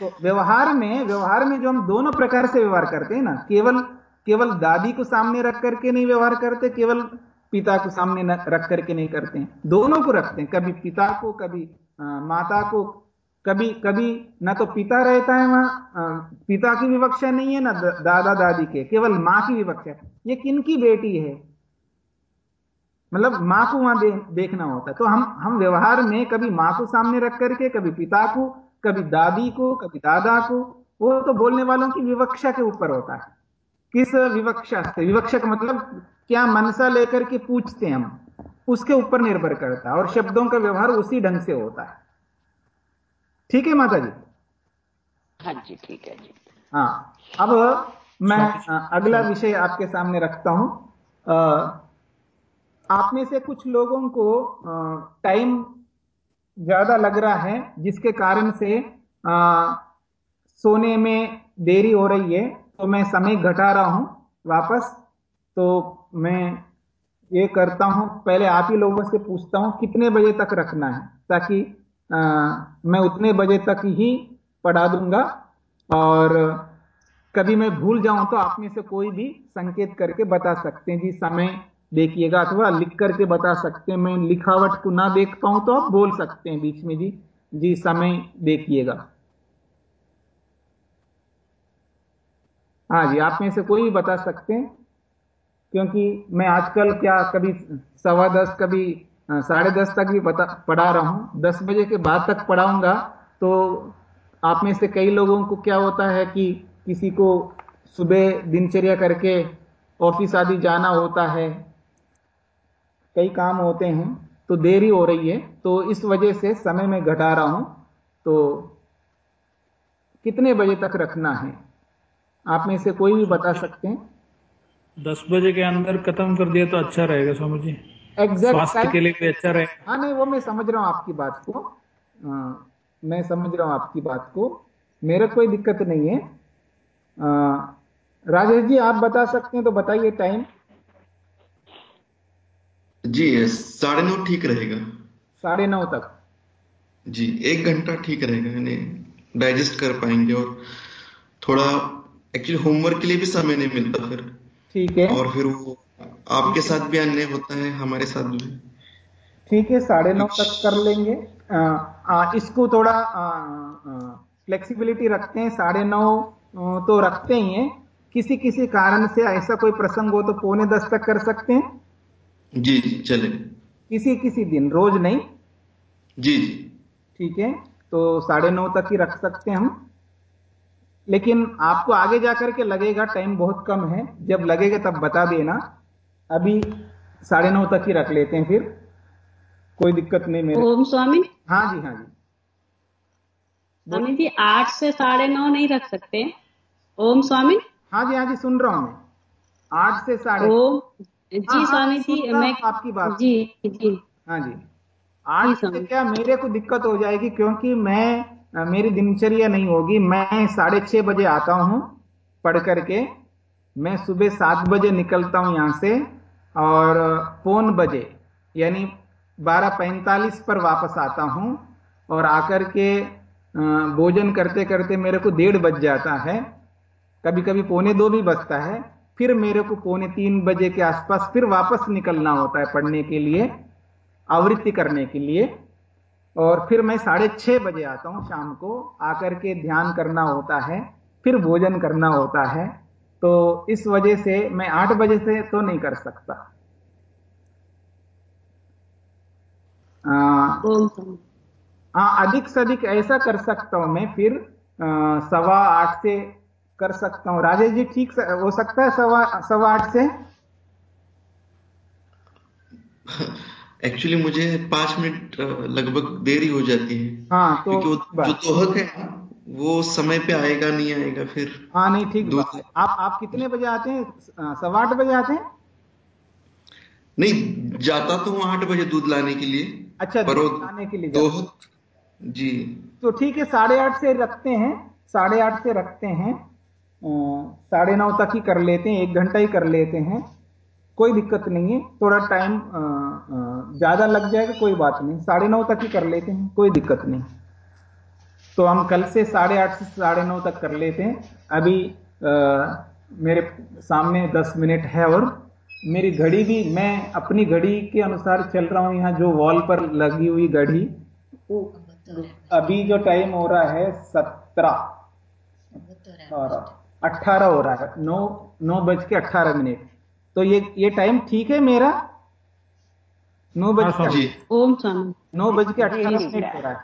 तो व्यवहार में व्यवहार में जो हम दोनों प्रकार से व्यवहार करते हैं ना केवल केवल दादी को सामने रख करके नहीं व्यवहार करते केवल पिता को सामने रख करके नहीं करते हैं। दोनों को रखते हैं। कभी पिता को कभी अ, माता को कभी कभी ना तो पिता रहता है वहाँ पिता की विवक्षा नहीं है ना दादा दादी के केवल माँ की विवक्षा। ये किनकी बेटी है? मतलब माँ को वहाँ दे, देखना होता है। तो हम हम व्यवहार में कभी माँ को सामने रख करके कभी पिता को कभी दादी को कभी दादा को वो तो बोलने वालों की विवक्षा के ऊपर होता है। किस विवक्षा से? विवक्षा का मतलब क्या मनसा लेकर के पूछते हैं हम उसके ऊपर निर्भर करता है और शब्दों का व्यवहार उसी ढंग से होता है। ठीक है माता जी हाँ जी ठीक है जी। हाँ अब मैं अगला विषय आपके सामने रखता हूँ। आप में से कुछ लोगों को टाइम ज़्यादा लग रहा है जिसके कारण से अ, सोने में देरी हो रही है तो मैं समय घटा रहा हूँ वापस। तो मैं ये करता हूँ पहले आप ही लोगों से पूछता हूँ कितने बजे तक रखना है ताकि अ, मैं उतने बजे तक ही पढ़ा दूँगा और कभी मैं भूल जाऊँ तो आप में से कोई भी संकेत करके बता सकते हैं। जी समय देखिएगा अथवा लिख करके बता सकते हैं। मैं लिखावट को ना देख पाऊँ तो आप बोल सकते हैं बीच में। जी जी समय देखिएगा। हाँ जी आप में से कोई भी बता सकते हैं क्योंकि मैं आजकल क्या कभी सवा दस कभी साढ़े दस तक भी बता, पढ़ा रहा हूँ। दस बजे के बाद तक पढ़ाऊँगा। तो आप में से कई लोगों को क्या होता है कि किसी को सुबह दिनचर्या करके ऑफ़िस आदि जाना होता है। कई काम होते हैं तो देरी हो रही है। तो इस वजह से समय में घटा रहा हूँ। तो कितने बजे तक रखना है? आप में से कोई भी बता सकते हैं? दस बजे के अंदर खत्म कर दिया तो अच्छा रहेगा, स्वामी जी। एग्जैक्ट के लिए भी अच्छा रहेगा। हाँ नहीं वो मैं समझ रहा हूँ आपकी बात को। आ, मैं समझ रहा हूँ आपकी बात को। मेरे कोई दिक्कत नहीं है। आ, राजेश जी आप बता सकते हैं तो बताइए टाइम जी साढ़े नौ ठीक रहेगा। साढ़े नौ तक। जी एक घंटा ठीक रहेगा यानी डाइजेस्ट कर पाएँगे और थोड़ा एक्चुअली होमवर्क के लिए भी समय नहीं मिलता फिर। ठीक है। और फिर वो आपके साथ भी अन्य होता है हमारे साथ भी। ठीक है साढ़े नौ तक कर लेंगे। आ, आ, इसको थोड़ा फ्लेक्सिबिलिटी रखते हैं साढ़े नौ तो रखते ही हैं। किसी किसी कारण से ऐसा कोई प्रसंग हो तो पौने दस तक कर सकते हैं। जी जी चले। किसी किसी दिन रोज नहीं। जी जी। ठीक है तो साढ़े नौ तक ही रख सकते हैं हम। लेकिन आपको आगे जाकर के लगेगा टाइम बहुत कम है। जब लगेगा तब बता देना। अभी साढ़े नौ तक ही रख लेते हैं फिर। कोई दिक्कत नहीं मेरे। ओम स्वामी। हाँ जी हाँ जी। स्वामी जी आठ से साढ़े नौ नहीं रख सकते। ओम स्वामी। हाँ जी हाँ जी सुन रहा हूँ मैं। आठ से साढ़े ओम। जी हाँ, हाँ, स्वामी जी मैं आपकी बात। जी जी। हाँ जी। आज से क्या मेरे को दिक्कत हो जाएगी क्योंकि मैं मेरी दिनचर्या नहीं होगी। मैं साढ़े छह बजे आता हूँ पढ़ करके। मैं सुबह सात बजे निकलता हूँ यहाँ से। और पौन बजे, यानी बारह पैंतालीस पर वापस आता हूँ और आकर के भोजन करते करते मेरे को डेढ़ बज जाता है। कभी कभी पौने दो भी बजता है, फिर मेरे को पौने तीन बजे के आसपास फिर वापस निकलना होता है पढ़ने के लिए, आवृत्ति करने के लिए। और फिर मैं साढ़े छह बजे आता हूँ शाम को, आकर के ध्यान करना होता है, फिर भोजन करना होता है। तो इस वजह से मैं आठ बजे से तो नहीं कर सकता। आ, हाँ अधिक से अधिक ऐसा कर सकता हूँ मैं फिर अ, सवा आठ से कर सकता हूँ। राजेश जी ठीक हो सकता है सवा सवा आठ से? एक्चुअली मुझे पाँच मिनट लगभग देरी हो जाती है हाँ तो क्योंकि वो जो तोहक है वो समय पे आएगा नहीं आएगा फिर हाँ नहीं ठीक बात है। आप आप कितने बजे आते हैं? सवा आठ बजे आते हैं? नहीं जाता तो हूँ आठ बजे दूध लाने के लिए। अच्छा पर लाने के लिए जी। तो ठीक है साढ़े आठ से रखते हैं साढ़े आठ से रखते हैं। साढ़े नौ तक ही कर लेते हैं एक घंटा ही कर लेते हैं। कोई दिक्कत नहीं है थोड़ा टाइम ज़्यादा लग जाएगा कोई बात नहीं। साढ़े नौ तक ही कर लेते हैं कोई दिक्कत नहीं। तो हम कल से साढ़े आठ से साढ़े नौ तक कर लेते हैं। अभी अ, मेरे सामने दस मिनट है और मेरी घड़ी भी मैं अपनी घड़ी के अनुसार चल रहा हूँ। यहाँ जो वॉल पर लगी हुई घड़ी वो अभी जो टाइम हो रहा है सत्रह। और अट्ठारह हो रहा है। नौ नौ बज के अट्ठारह मिनट। तो ये ये टाइम ठीक है मेरा? नौ बज हाँ, के ओम नौ बज के अट्ठारह मिनट हो रहा है।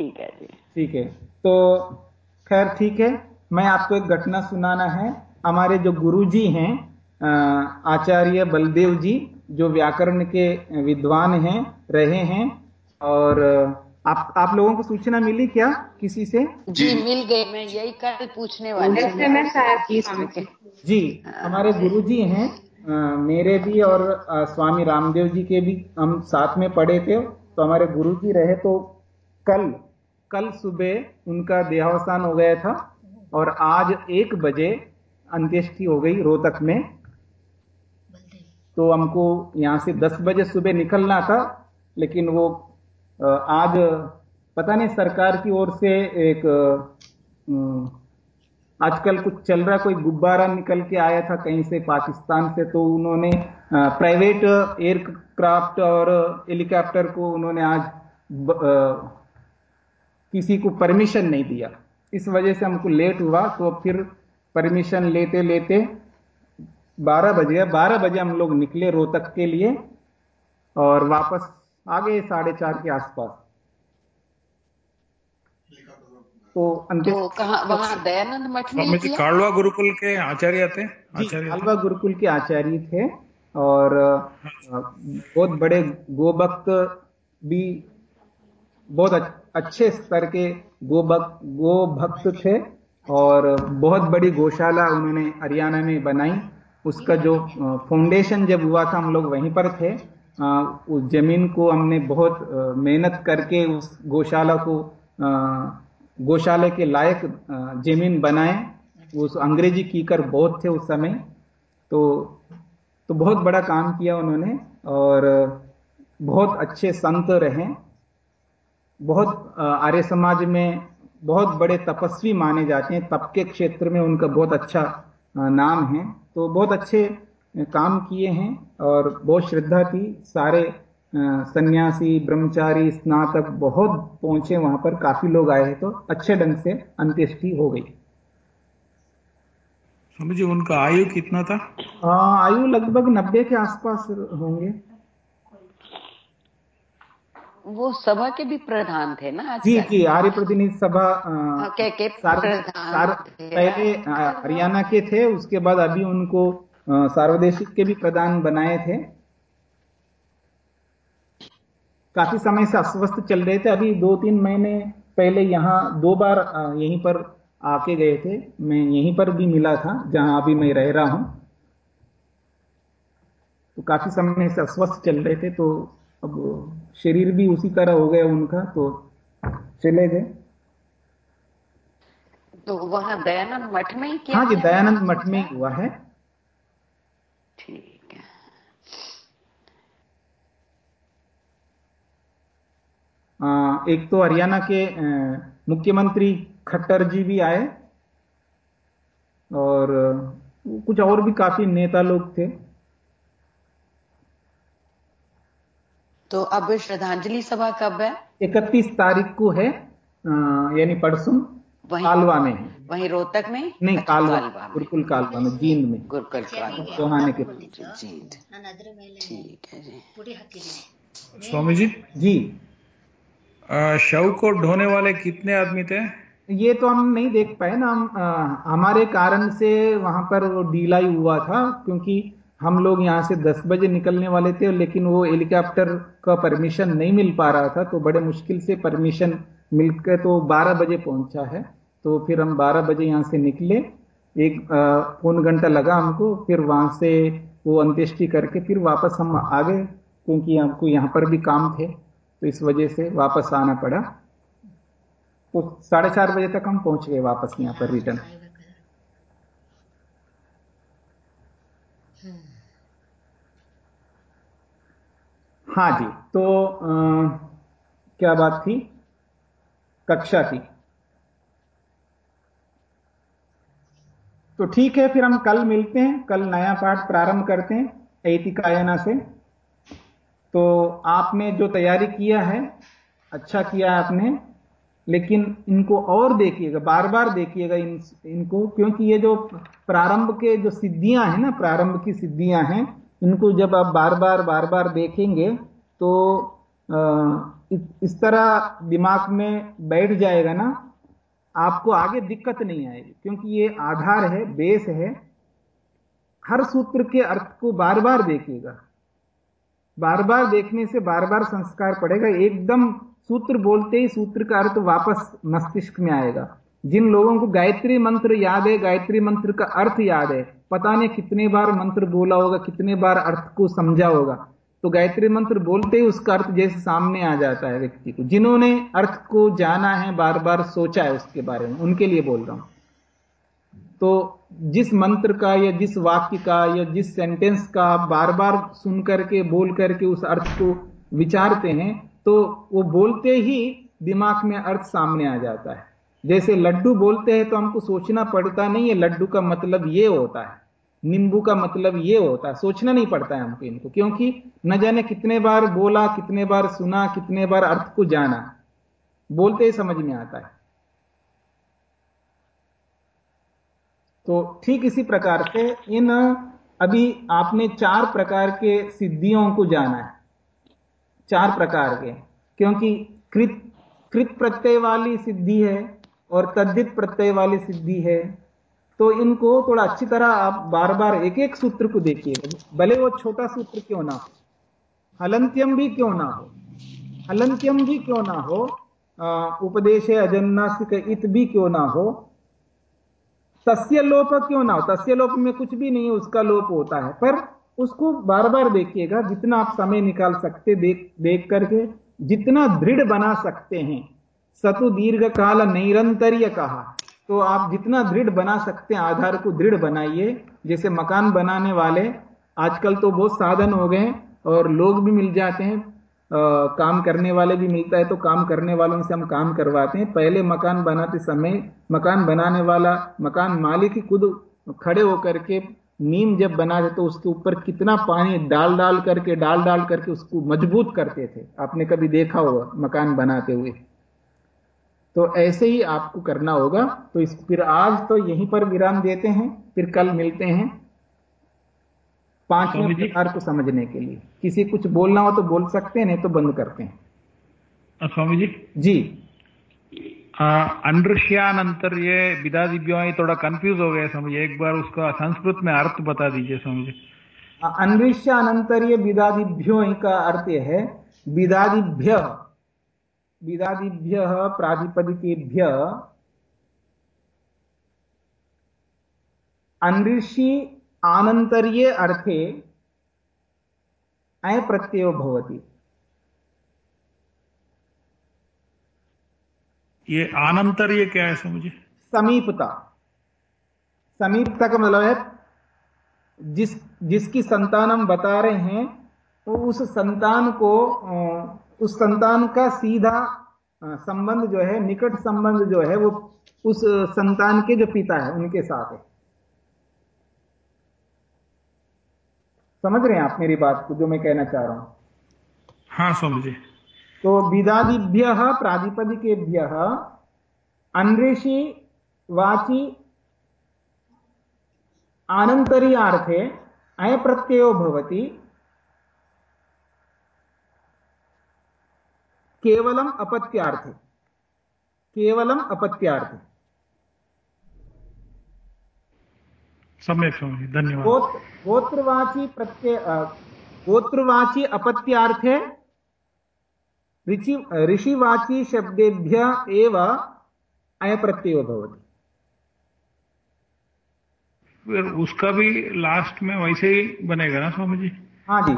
ठीक है जी। ठीक है। तो खैर ठीक है मैं आपको एक घटना सुनाना है। हमारे जो गुरुजी हैं अ, आचार्य बलदेव जी जो व्याकरण के विद्वान हैं रहे हैं और आप आप लोगों को सूचना मिली क्या किसी से? जी मिल गई। मैं यही कल पूछने वाली था। स्वामी जी जी हमारे गुरुजी हैं अ, मेरे भी और स्वामी रामदेव जी के भी हम साथ में पढ़े थे तो हमारे गुरु जी रहे तो कल कल सुबह उनका देहावसान हो गया था और आज एक बजे अंत्येष्टि हो गई रोहतक में। तो हमको यहाँ से दस बजे सुबह निकलना था, लेकिन वो आज पता नहीं सरकार की ओर से एक आजकल कुछ चल रहा, कोई गुब्बारा निकल के आया था कहीं से पाकिस्तान से तो उन्होंने प्राइवेट एयरक्राफ्ट और हेलीकॉप्टर को उन्होंने आज किसी को परमिशन नहीं दिया। इस वजह से हमको लेट हुआ तो फिर परमिशन लेते लेते 12 बज गया 12 बजे हम लोग निकले रोहतक के लिए और वापस आ गए साढ़े चार के आसपास। तो अंतिम तो दयानंद मठ में कालवा गुरुकुल के आचार्य थे? हलवा गुरुकुल के आचार्य थे और बहुत बड़े गोभक्त भी बहुत अच- अच्छे स्तर के गोभक्त गो भक्त थे और बहुत बड़ी गौशाला उन्होंने हरियाणा में बनाई। उसका जो फाउंडेशन जब हुआ था, हम लोग वहीं पर थे। उस ज़मीन को हमने बहुत मेहनत करके उस गौशाला को गौशाला के लायक ज़मीन बनाए। उस अंग्रेज़ी कीकर बहुत थे उस समय। तो तो बहुत बड़ा काम किया उन्होंने और बहुत अच्छे संत रहे। बहुत आर्य समाज में बहुत बड़े तपस्वी माने जाते हैं। तप के क्षेत्र में उनका बहुत अच्छा नाम है। तो बहुत अच्छे काम किए हैं और बहुत श्रद्धा थी सारे सन्यासी ब्रह्मचारी स्नातक बहुत पहुँचे वहाँ पर। काफ़ी लोग आए तो अच्छे ढंग से अंत्येष्टि हो गई। जी उनका आयु कितना था? आयु लगभग नब्बे के आसपास होंगे। वो सभा के भी प्रधान थे ना जी जी आर्य प्रतिनिधि सभा हाँ, के, के प्रधान पहले हरियाणा के थे उसके बाद अभी उनको सार्वदेशिक के भी प्रधान बनाए थे। काफ़ी समय से अस्वस्थ चल रहे थे अभी दो तीन महीने पहले यहाँ दो बार यहीं पर आके गए थे। मैं यहीं पर भी मिला था जहाँ अभी मैं रह रहा हूँ। तो काफ़ी समय से अस्वस्थ चल रहे थे तो अब शरीर भी उसी तरह हो गया उनका तो चले गए। तो वहाँ दयानंद मठ में ही किया हाँ जी दयानंद मठ में ही हुआ है। ठीक है। आ, एक तो हरियाणा के मुख्यमंत्री खट्टर जी भी आए और कुछ और भी काफ़ी नेता लोग थे। तो अब श्रद्धांजलि सभा कब है? इकतीस तारीख को है यानी परसों कालवा में वहीं रोहतक में? नहीं अच्छा, कालवा गुरुकुल कालवा में जींद में। गुरुकुल कालवा। चौहाने के जींद। ठीक है जी। स्वामी जी? जी। शव को ढोने वाले कितने आदमी थे? ये तो हम नहीं देख पाए ना हम हमारे कारण से वहाँ पर वो ढीलाई हुआ था क्योंकि हम लोग यहाँ से 10 बजे निकलने वाले थे, लेकिन वो हेलीकॉप्टर का परमिशन नहीं मिल पा रहा था तो बड़े मुश्किल से परमिशन मिलकर तो 12 बजे पहुँचा है। तो फिर हम 12 बजे यहाँ से निकले। एक पौन घंटा लगा हमको, फिर वहाँ से वो अंत्येष्टि करके फिर वापस हम आ गए, क्योंकि हमको यहाँ पर भी काम थे तो इस वजह से वापस आना पड़ा। तो साढ़े चार बजे तक हम पहुँच गए वापस यहाँ पर रिटर्न हाँ जी तो आ, क्या बात थी? कक्षा की तो ठीक है फिर हम कल मिलते हैं कल नया पाठ प्रारंभ करते हैं ऐतिकायना से। तो आपने जो तैयारी किया है अच्छा किया है आपने लेकिन इनको और देखिएगा बार बार देखिएगा इन इनको क्योंकि ये जो प्रारंभ के जो सिद्धियाँ हैं ना प्रारंभ की सिद्धियाँ हैं इनको जब आप बार बार बार बार देखेंगे तो इस तरह दिमाग में बैठ जाएगा ना, आपको आगे दिक्कत नहीं आएगी। क्योंकि ये आधार है, बेस है। हर सूत्र के अर्थ को बार बार देखिएगा। बार बार देखने से बार बार संस्कार पड़ेगा। एकदम सूत्र बोलते ही सूत्र का अर्थ वापस मस्तिष्क में आएगा। जिन लोगों को गायत्री मंत्र याद है, गायत्री मंत्र का अर्थ याद है पता नहीं कितने बार मंत्र बोला होगा, कितने बार अर्थ को समझा होगा। तो गायत्री मंत्र बोलते ही उसका अर्थ जैसे सामने आ जाता है व्यक्ति को। जिन्होंने अर्थ को जाना है बार बार सोचा है उसके बारे में, उनके लिए बोल रहा हूँ। तो जिस मंत्र का या जिस वाक्य का या जिस सेंटेंस का आप बार बार सुन करके, बोल करके उस अर्थ को विचारते हैं तो वो बोलते ही दिमाग में अर्थ सामने आ जाता है। जैसे लड्डू बोलते हैं तो हमको सोचना पड़ता नहीं है, लड्डू का मतलब ये होता है, नींबू का मतलब ये होता है, सोचना नहीं पड़ता है हमको इनको, क्योंकि न जाने कितने बार बोला, कितने बार सुना, कितने बार अर्थ को जाना, बोलते ही समझ में आता है। तो ठीक इसी प्रकार से इन, अभी आपने चार प्रकार के सिद्धियों को जाना है, चार प्रकार के, क्योंकि कृत कृत प्रत्यय वाली सिद्धि है और तद्धित प्रत्यय वाली सिद्धि है तो इनको थोड़ा अच्छी तरह आप बार बार एक एक सूत्र को देखिए। भले वो छोटा सूत्र क्यों ना हो हलंत्यम भी क्यों ना हो हलंत्यम भी क्यों ना हो उपदेश अजन्नासिक इत भी क्यों ना हो, तस्य लोप क्यों ना हो, तस्य लोप में कुछ भी नहीं, उसका लोप होता है। पर उसको बार बार देखिएगा, जितना आप समय निकाल सकते देख देख करके, जितना दृढ़ बना सकते हैं सतु दीर्घ काल निरंतर्य कहा। तो आप जितना दृढ़ बना सकते हैं आधार को दृढ़ बनाइए। जैसे मकान बनाने वाले आजकल तो बहुत साधन हो गए और लोग भी मिल जाते हैं। आ, काम करने वाले भी मिलता है तो काम करने वालों से हम काम करवाते हैं। पहले मकान बनाते समय मकान बनाने वाला मकान मालिक ही खुद खड़े होकर के नीम जब बनाते तो उसके ऊपर कितना पानी डाल डाल करके डाल डाल करके उसको मज़बूत करते थे। आपने कभी देखा होगा मकान बनाते हुए। तो ऐसे ही आपको करना होगा। तो इस फिर आज तो यहीं पर विराम देते हैं फिर कल मिलते हैं पाँचवें प्रकार को समझने के लिए। किसी कुछ बोलना हो तो बोल सकते हैं नहीं तो बंद करते हैं। स्वामी जी। जी। अनृष्यानंतर ये विदादिव्यो थोड़ा कंफ्यूज हो गया स्वामी एक बार उसका संस्कृत में अर्थ बता दीजिए स्वामी जी। अनृष्यानंतर्य विदादिभ्यो का अर्थ है। विदादिभ्य विदादिभ्य प्रातिपदिकेभ्य अनृषि आनंतर्ये अर्थे अय प्रत्ययो भवति। ये आनंतर्य क्या है समझे समीपता समीपता। का मतलब है जिस जिसकी संतान हम बता रहे हैं तो उस संतान को उस संतान का सीधा संबंध जो है निकट संबंध जो है वो उस संतान के जो पिता है उनके साथ है। समझ रहे हैं आप मेरी बात को जो मैं कहना चाह रहा हूँ? हाँ समझे तो विदादिभ्य प्रातिपदिकेभ्य अन्वेषी वाची आनंतर्यार्थे अय प्रत्ययो भवति केवलम अपत्यार्थे। केवलम अपत्यार्थे। सम्यक स्वामी धन्यवाद। गोत्रवाची प्रत्यय गोत्रवाची अपत्यार्थे ऋषि ऋषिवाची शब्देभ्य एव अय प्रत्ययो भवति। उसका भी लास्ट में वैसे ही बनेगा ना स्वामी जी हाँ जी।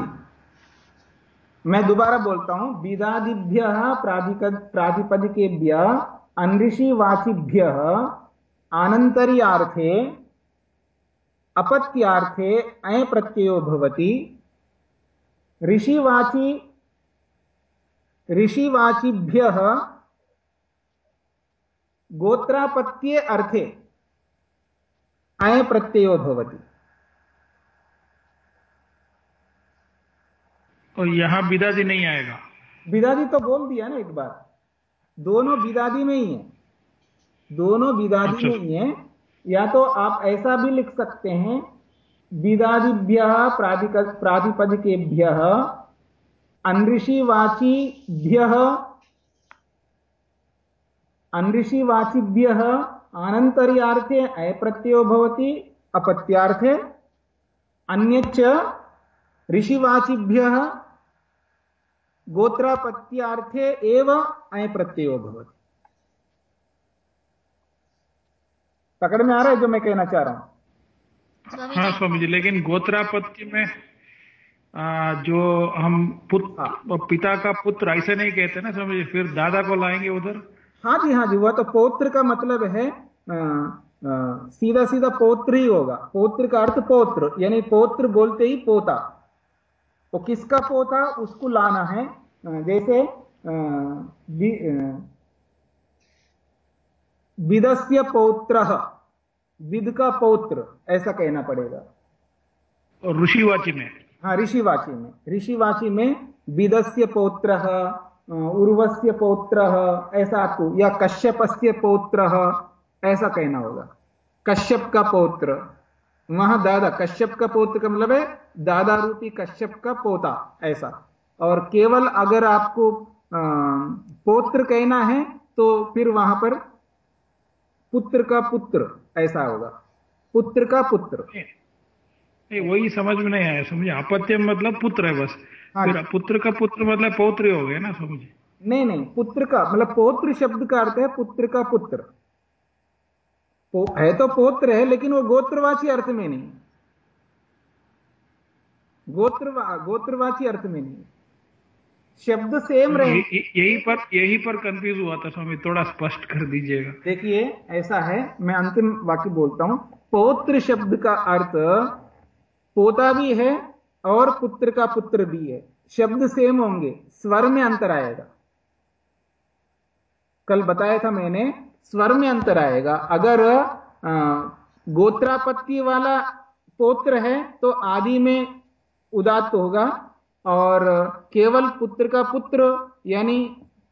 मैं दोबारा बोलता हूँ, विदादिभ्य प्रातिपदिकेभ्य अनऋषिवाचिभ्य आनंतर्यार्थे, अपत्यार्थे अय प्रत्ययो भवति। ऋषिवाची ऋषिवाचिभ्य, गोत्रापत्ये अर्थे अय प्रत्ययो भवति। और यहाँ बिदादी नहीं आएगा। बिदादी तो बोल दिया ना एक बार। दोनों बिदादी में ही है। दोनों बिदादी अच्छा। में ही है। या तो आप ऐसा भी लिख सकते हैं विदादिभ्य प्रातिपदिकेभ्य अनऋषिवाचिभ्य अनऋषिवाचिभ्य आनंतर्यार्थे अप्रत्ययो भवति अपत्यार्थे अन्यच्च ऋषिवाचिभ्य गोत्रापत्यार्थे एव अप्रत्ययो भवति। पकड़ में आ रहा है जो मैं कहना चाह रहा हूँ? हाँ स्वामी जी लेकिन गोत्रापत्य में आ, जो हम पुत्र हाँ। पिता का पुत्र ऐसे नहीं कहते ना स्वामी जी फिर दादा को लाएँगे उधर? हाँ जी हाँ जी वह तो पौत्र का मतलब है आ, आ, सीधा सीधा पौत्र ही होगा। पौत्र का अर्थ पौत्र यानी पौत्र बोलते ही पोता। वो किसका पोता उसको लाना है। जैसे विदस्य पौत्र विद का पौत्र ऐसा कहना पड़ेगा। और ऋषिवाची में। हाँ ऋषिवाची में। ऋषिवाची में विदस्य पौत्र उर्वस्य पौत्र ऐसा आपको या कश्यपस्य पौत्र ऐसा कहना होगा। कश्यप का पौत्र। वहाँ दादा कश्यप का पौत्र का मतलब है दादा रूपी कश्यप का पोता ऐसा। और केवल अगर आपको पौत्र कहना है तो फिर वहाँ पर पुत्र का पुत्र ऐसा होगा। पुत्र का पुत्र। वही समझ में नहीं आया समझे? अपत्य मतलब पुत्र है बस। हाँ फिर पुत्र का पुत्र मतलब पौत्र हो गया ना समझे? नहीं नहीं पुत्र का मतलब पौत्र शब्द का अर्थ है पुत्र का पुत्र। है तो पोत्र है लेकिन वो गोत्रवाची अर्थ में नहीं। गोत्रवा गोत्रवाची अर्थ में नहीं। शब्द सेम रहे। यही पर यही पर कंफ्यूज हुआ था स्वामी थोड़ा स्पष्ट कर दीजिएगा। देखिए ऐसा है मैं अंतिम वाक्य बोलता हूँ। पौत्र शब्द का अर्थ पोता भी है और पुत्र का पुत्र भी है। शब्द सेम होंगे स्वर में अंतर आएगा। कल बताया था मैंने स्वर में अंतर आएगा। अगर गोत्रापत्ति वाला पोत्र है तो आदि में उदात्त होगा। और केवल पुत्र का पुत्र, यानी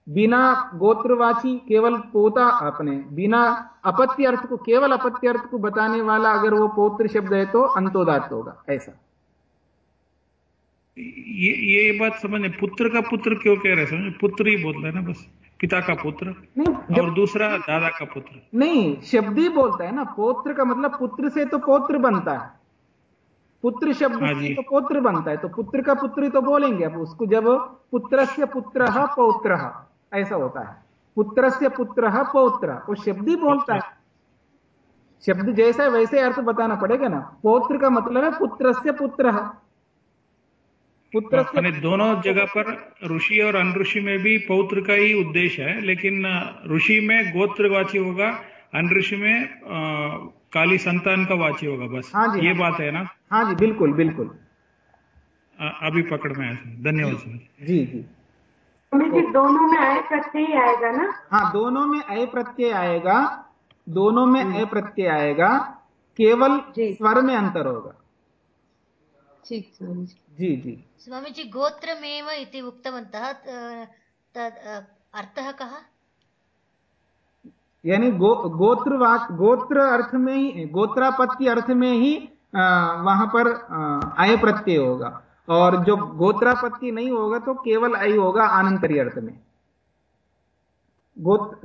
बिना गोत्रवाची केवल पोता अपने, बिना अपत्य अर्थ को, केवल अपत्य अर्थ को बताने वाला अगर वो पोत्र शब्द है तो अंतोदात होगा। ऐसा। ये ये बात समझ पुत्र का पुत्र क्यों कह रहे समझ? पुत्र ही बोल रहे ना बस। पिता का पुत्र नहीं और दूसरा दादा का पुत्र। नहीं शब्द ही बोलता है ना पोत्र का मतलब पुत्र से तो पोत्र बनता है। पुत्र शब्द हाँ से तो पुत्र बनता है तो पुत्र का पुत्र ही तो बोलेंगे। अब उसको जब पुत्र से पुत्र पौत्र ऐसा होता है। पुत्र से पुत्र पौत्र वो शब्द ही बोलता है। शब्द जैसा है वैसे अर्थ बताना पड़ेगा ना। पौत्र का मतलब है पुत्र से पुत्र। पुत्र से दोनों जगह पर ऋषि और अनऋषि में भी पौत्र का ही उद्देश्य है लेकिन ऋषि में गोत्रवाची होगा अनऋषि में आ, काली संतान का वाची होगा बस। हाँ जी ये हाँ बात है ना? हाँ जी बिल्कुल बिल्कुल। आ, अभी पकड़ में आया धन्यवाद सर। जी जी। जी दोनों में अय प्रत्यय आएगा ना? हाँ दोनों में अय प्रत्यय आएगा दोनों में अय प्रत्यय आएगा केवल स्वर में अंतर होगा। ठीक जी जी। स्वामी जी गोत्रमेव इति उक्तवन्तः तद् अर्थः कः? यानी गो, गोत्र वाक- गोत्र अर्थ में ही गोत्रापत्ति अर्थ में ही वहाँ पर आय प्रत्यय होगा। और जो गोत्रापत्ति नहीं होगा तो केवल आई होगा आनंतरी अर्थ में।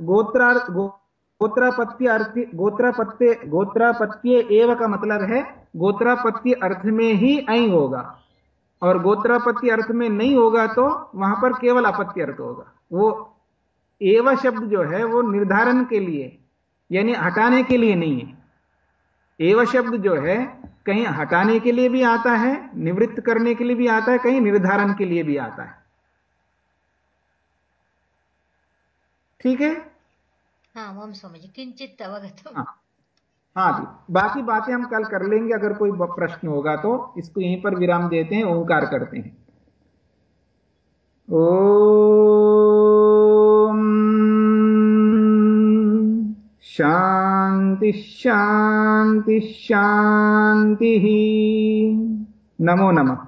गोत्रा गोत्रापत्य अर्थ गोत्रापत्य गोत्रापत्य एव का मतलब है गोत्रापत्य अर्थ में ही आई होगा। और गोत्रापत्य अर्थ में नहीं होगा तो वहाँ पर केवल अपत्य अर्थ होगा। वो एवं शब्द जो है वो निर्धारण के लिए यानी हटाने के लिए नहीं है। एवं शब्द जो है कहीं हटाने के लिए भी आता है निवृत्त करने के लिए भी आता है कहीं निर्धारण के लिए भी आता है। ठीक है? हाँ हम समझ। किंचित अवगत हाँ। हाँ जी। बाकी बातें हम कल कर लेंगे, अगर कोई प्रश्न होगा तो इसको यहीं पर विराम देते हैं, ओंकार करते हैं। ओ शांति शांति शांति नमो नमः।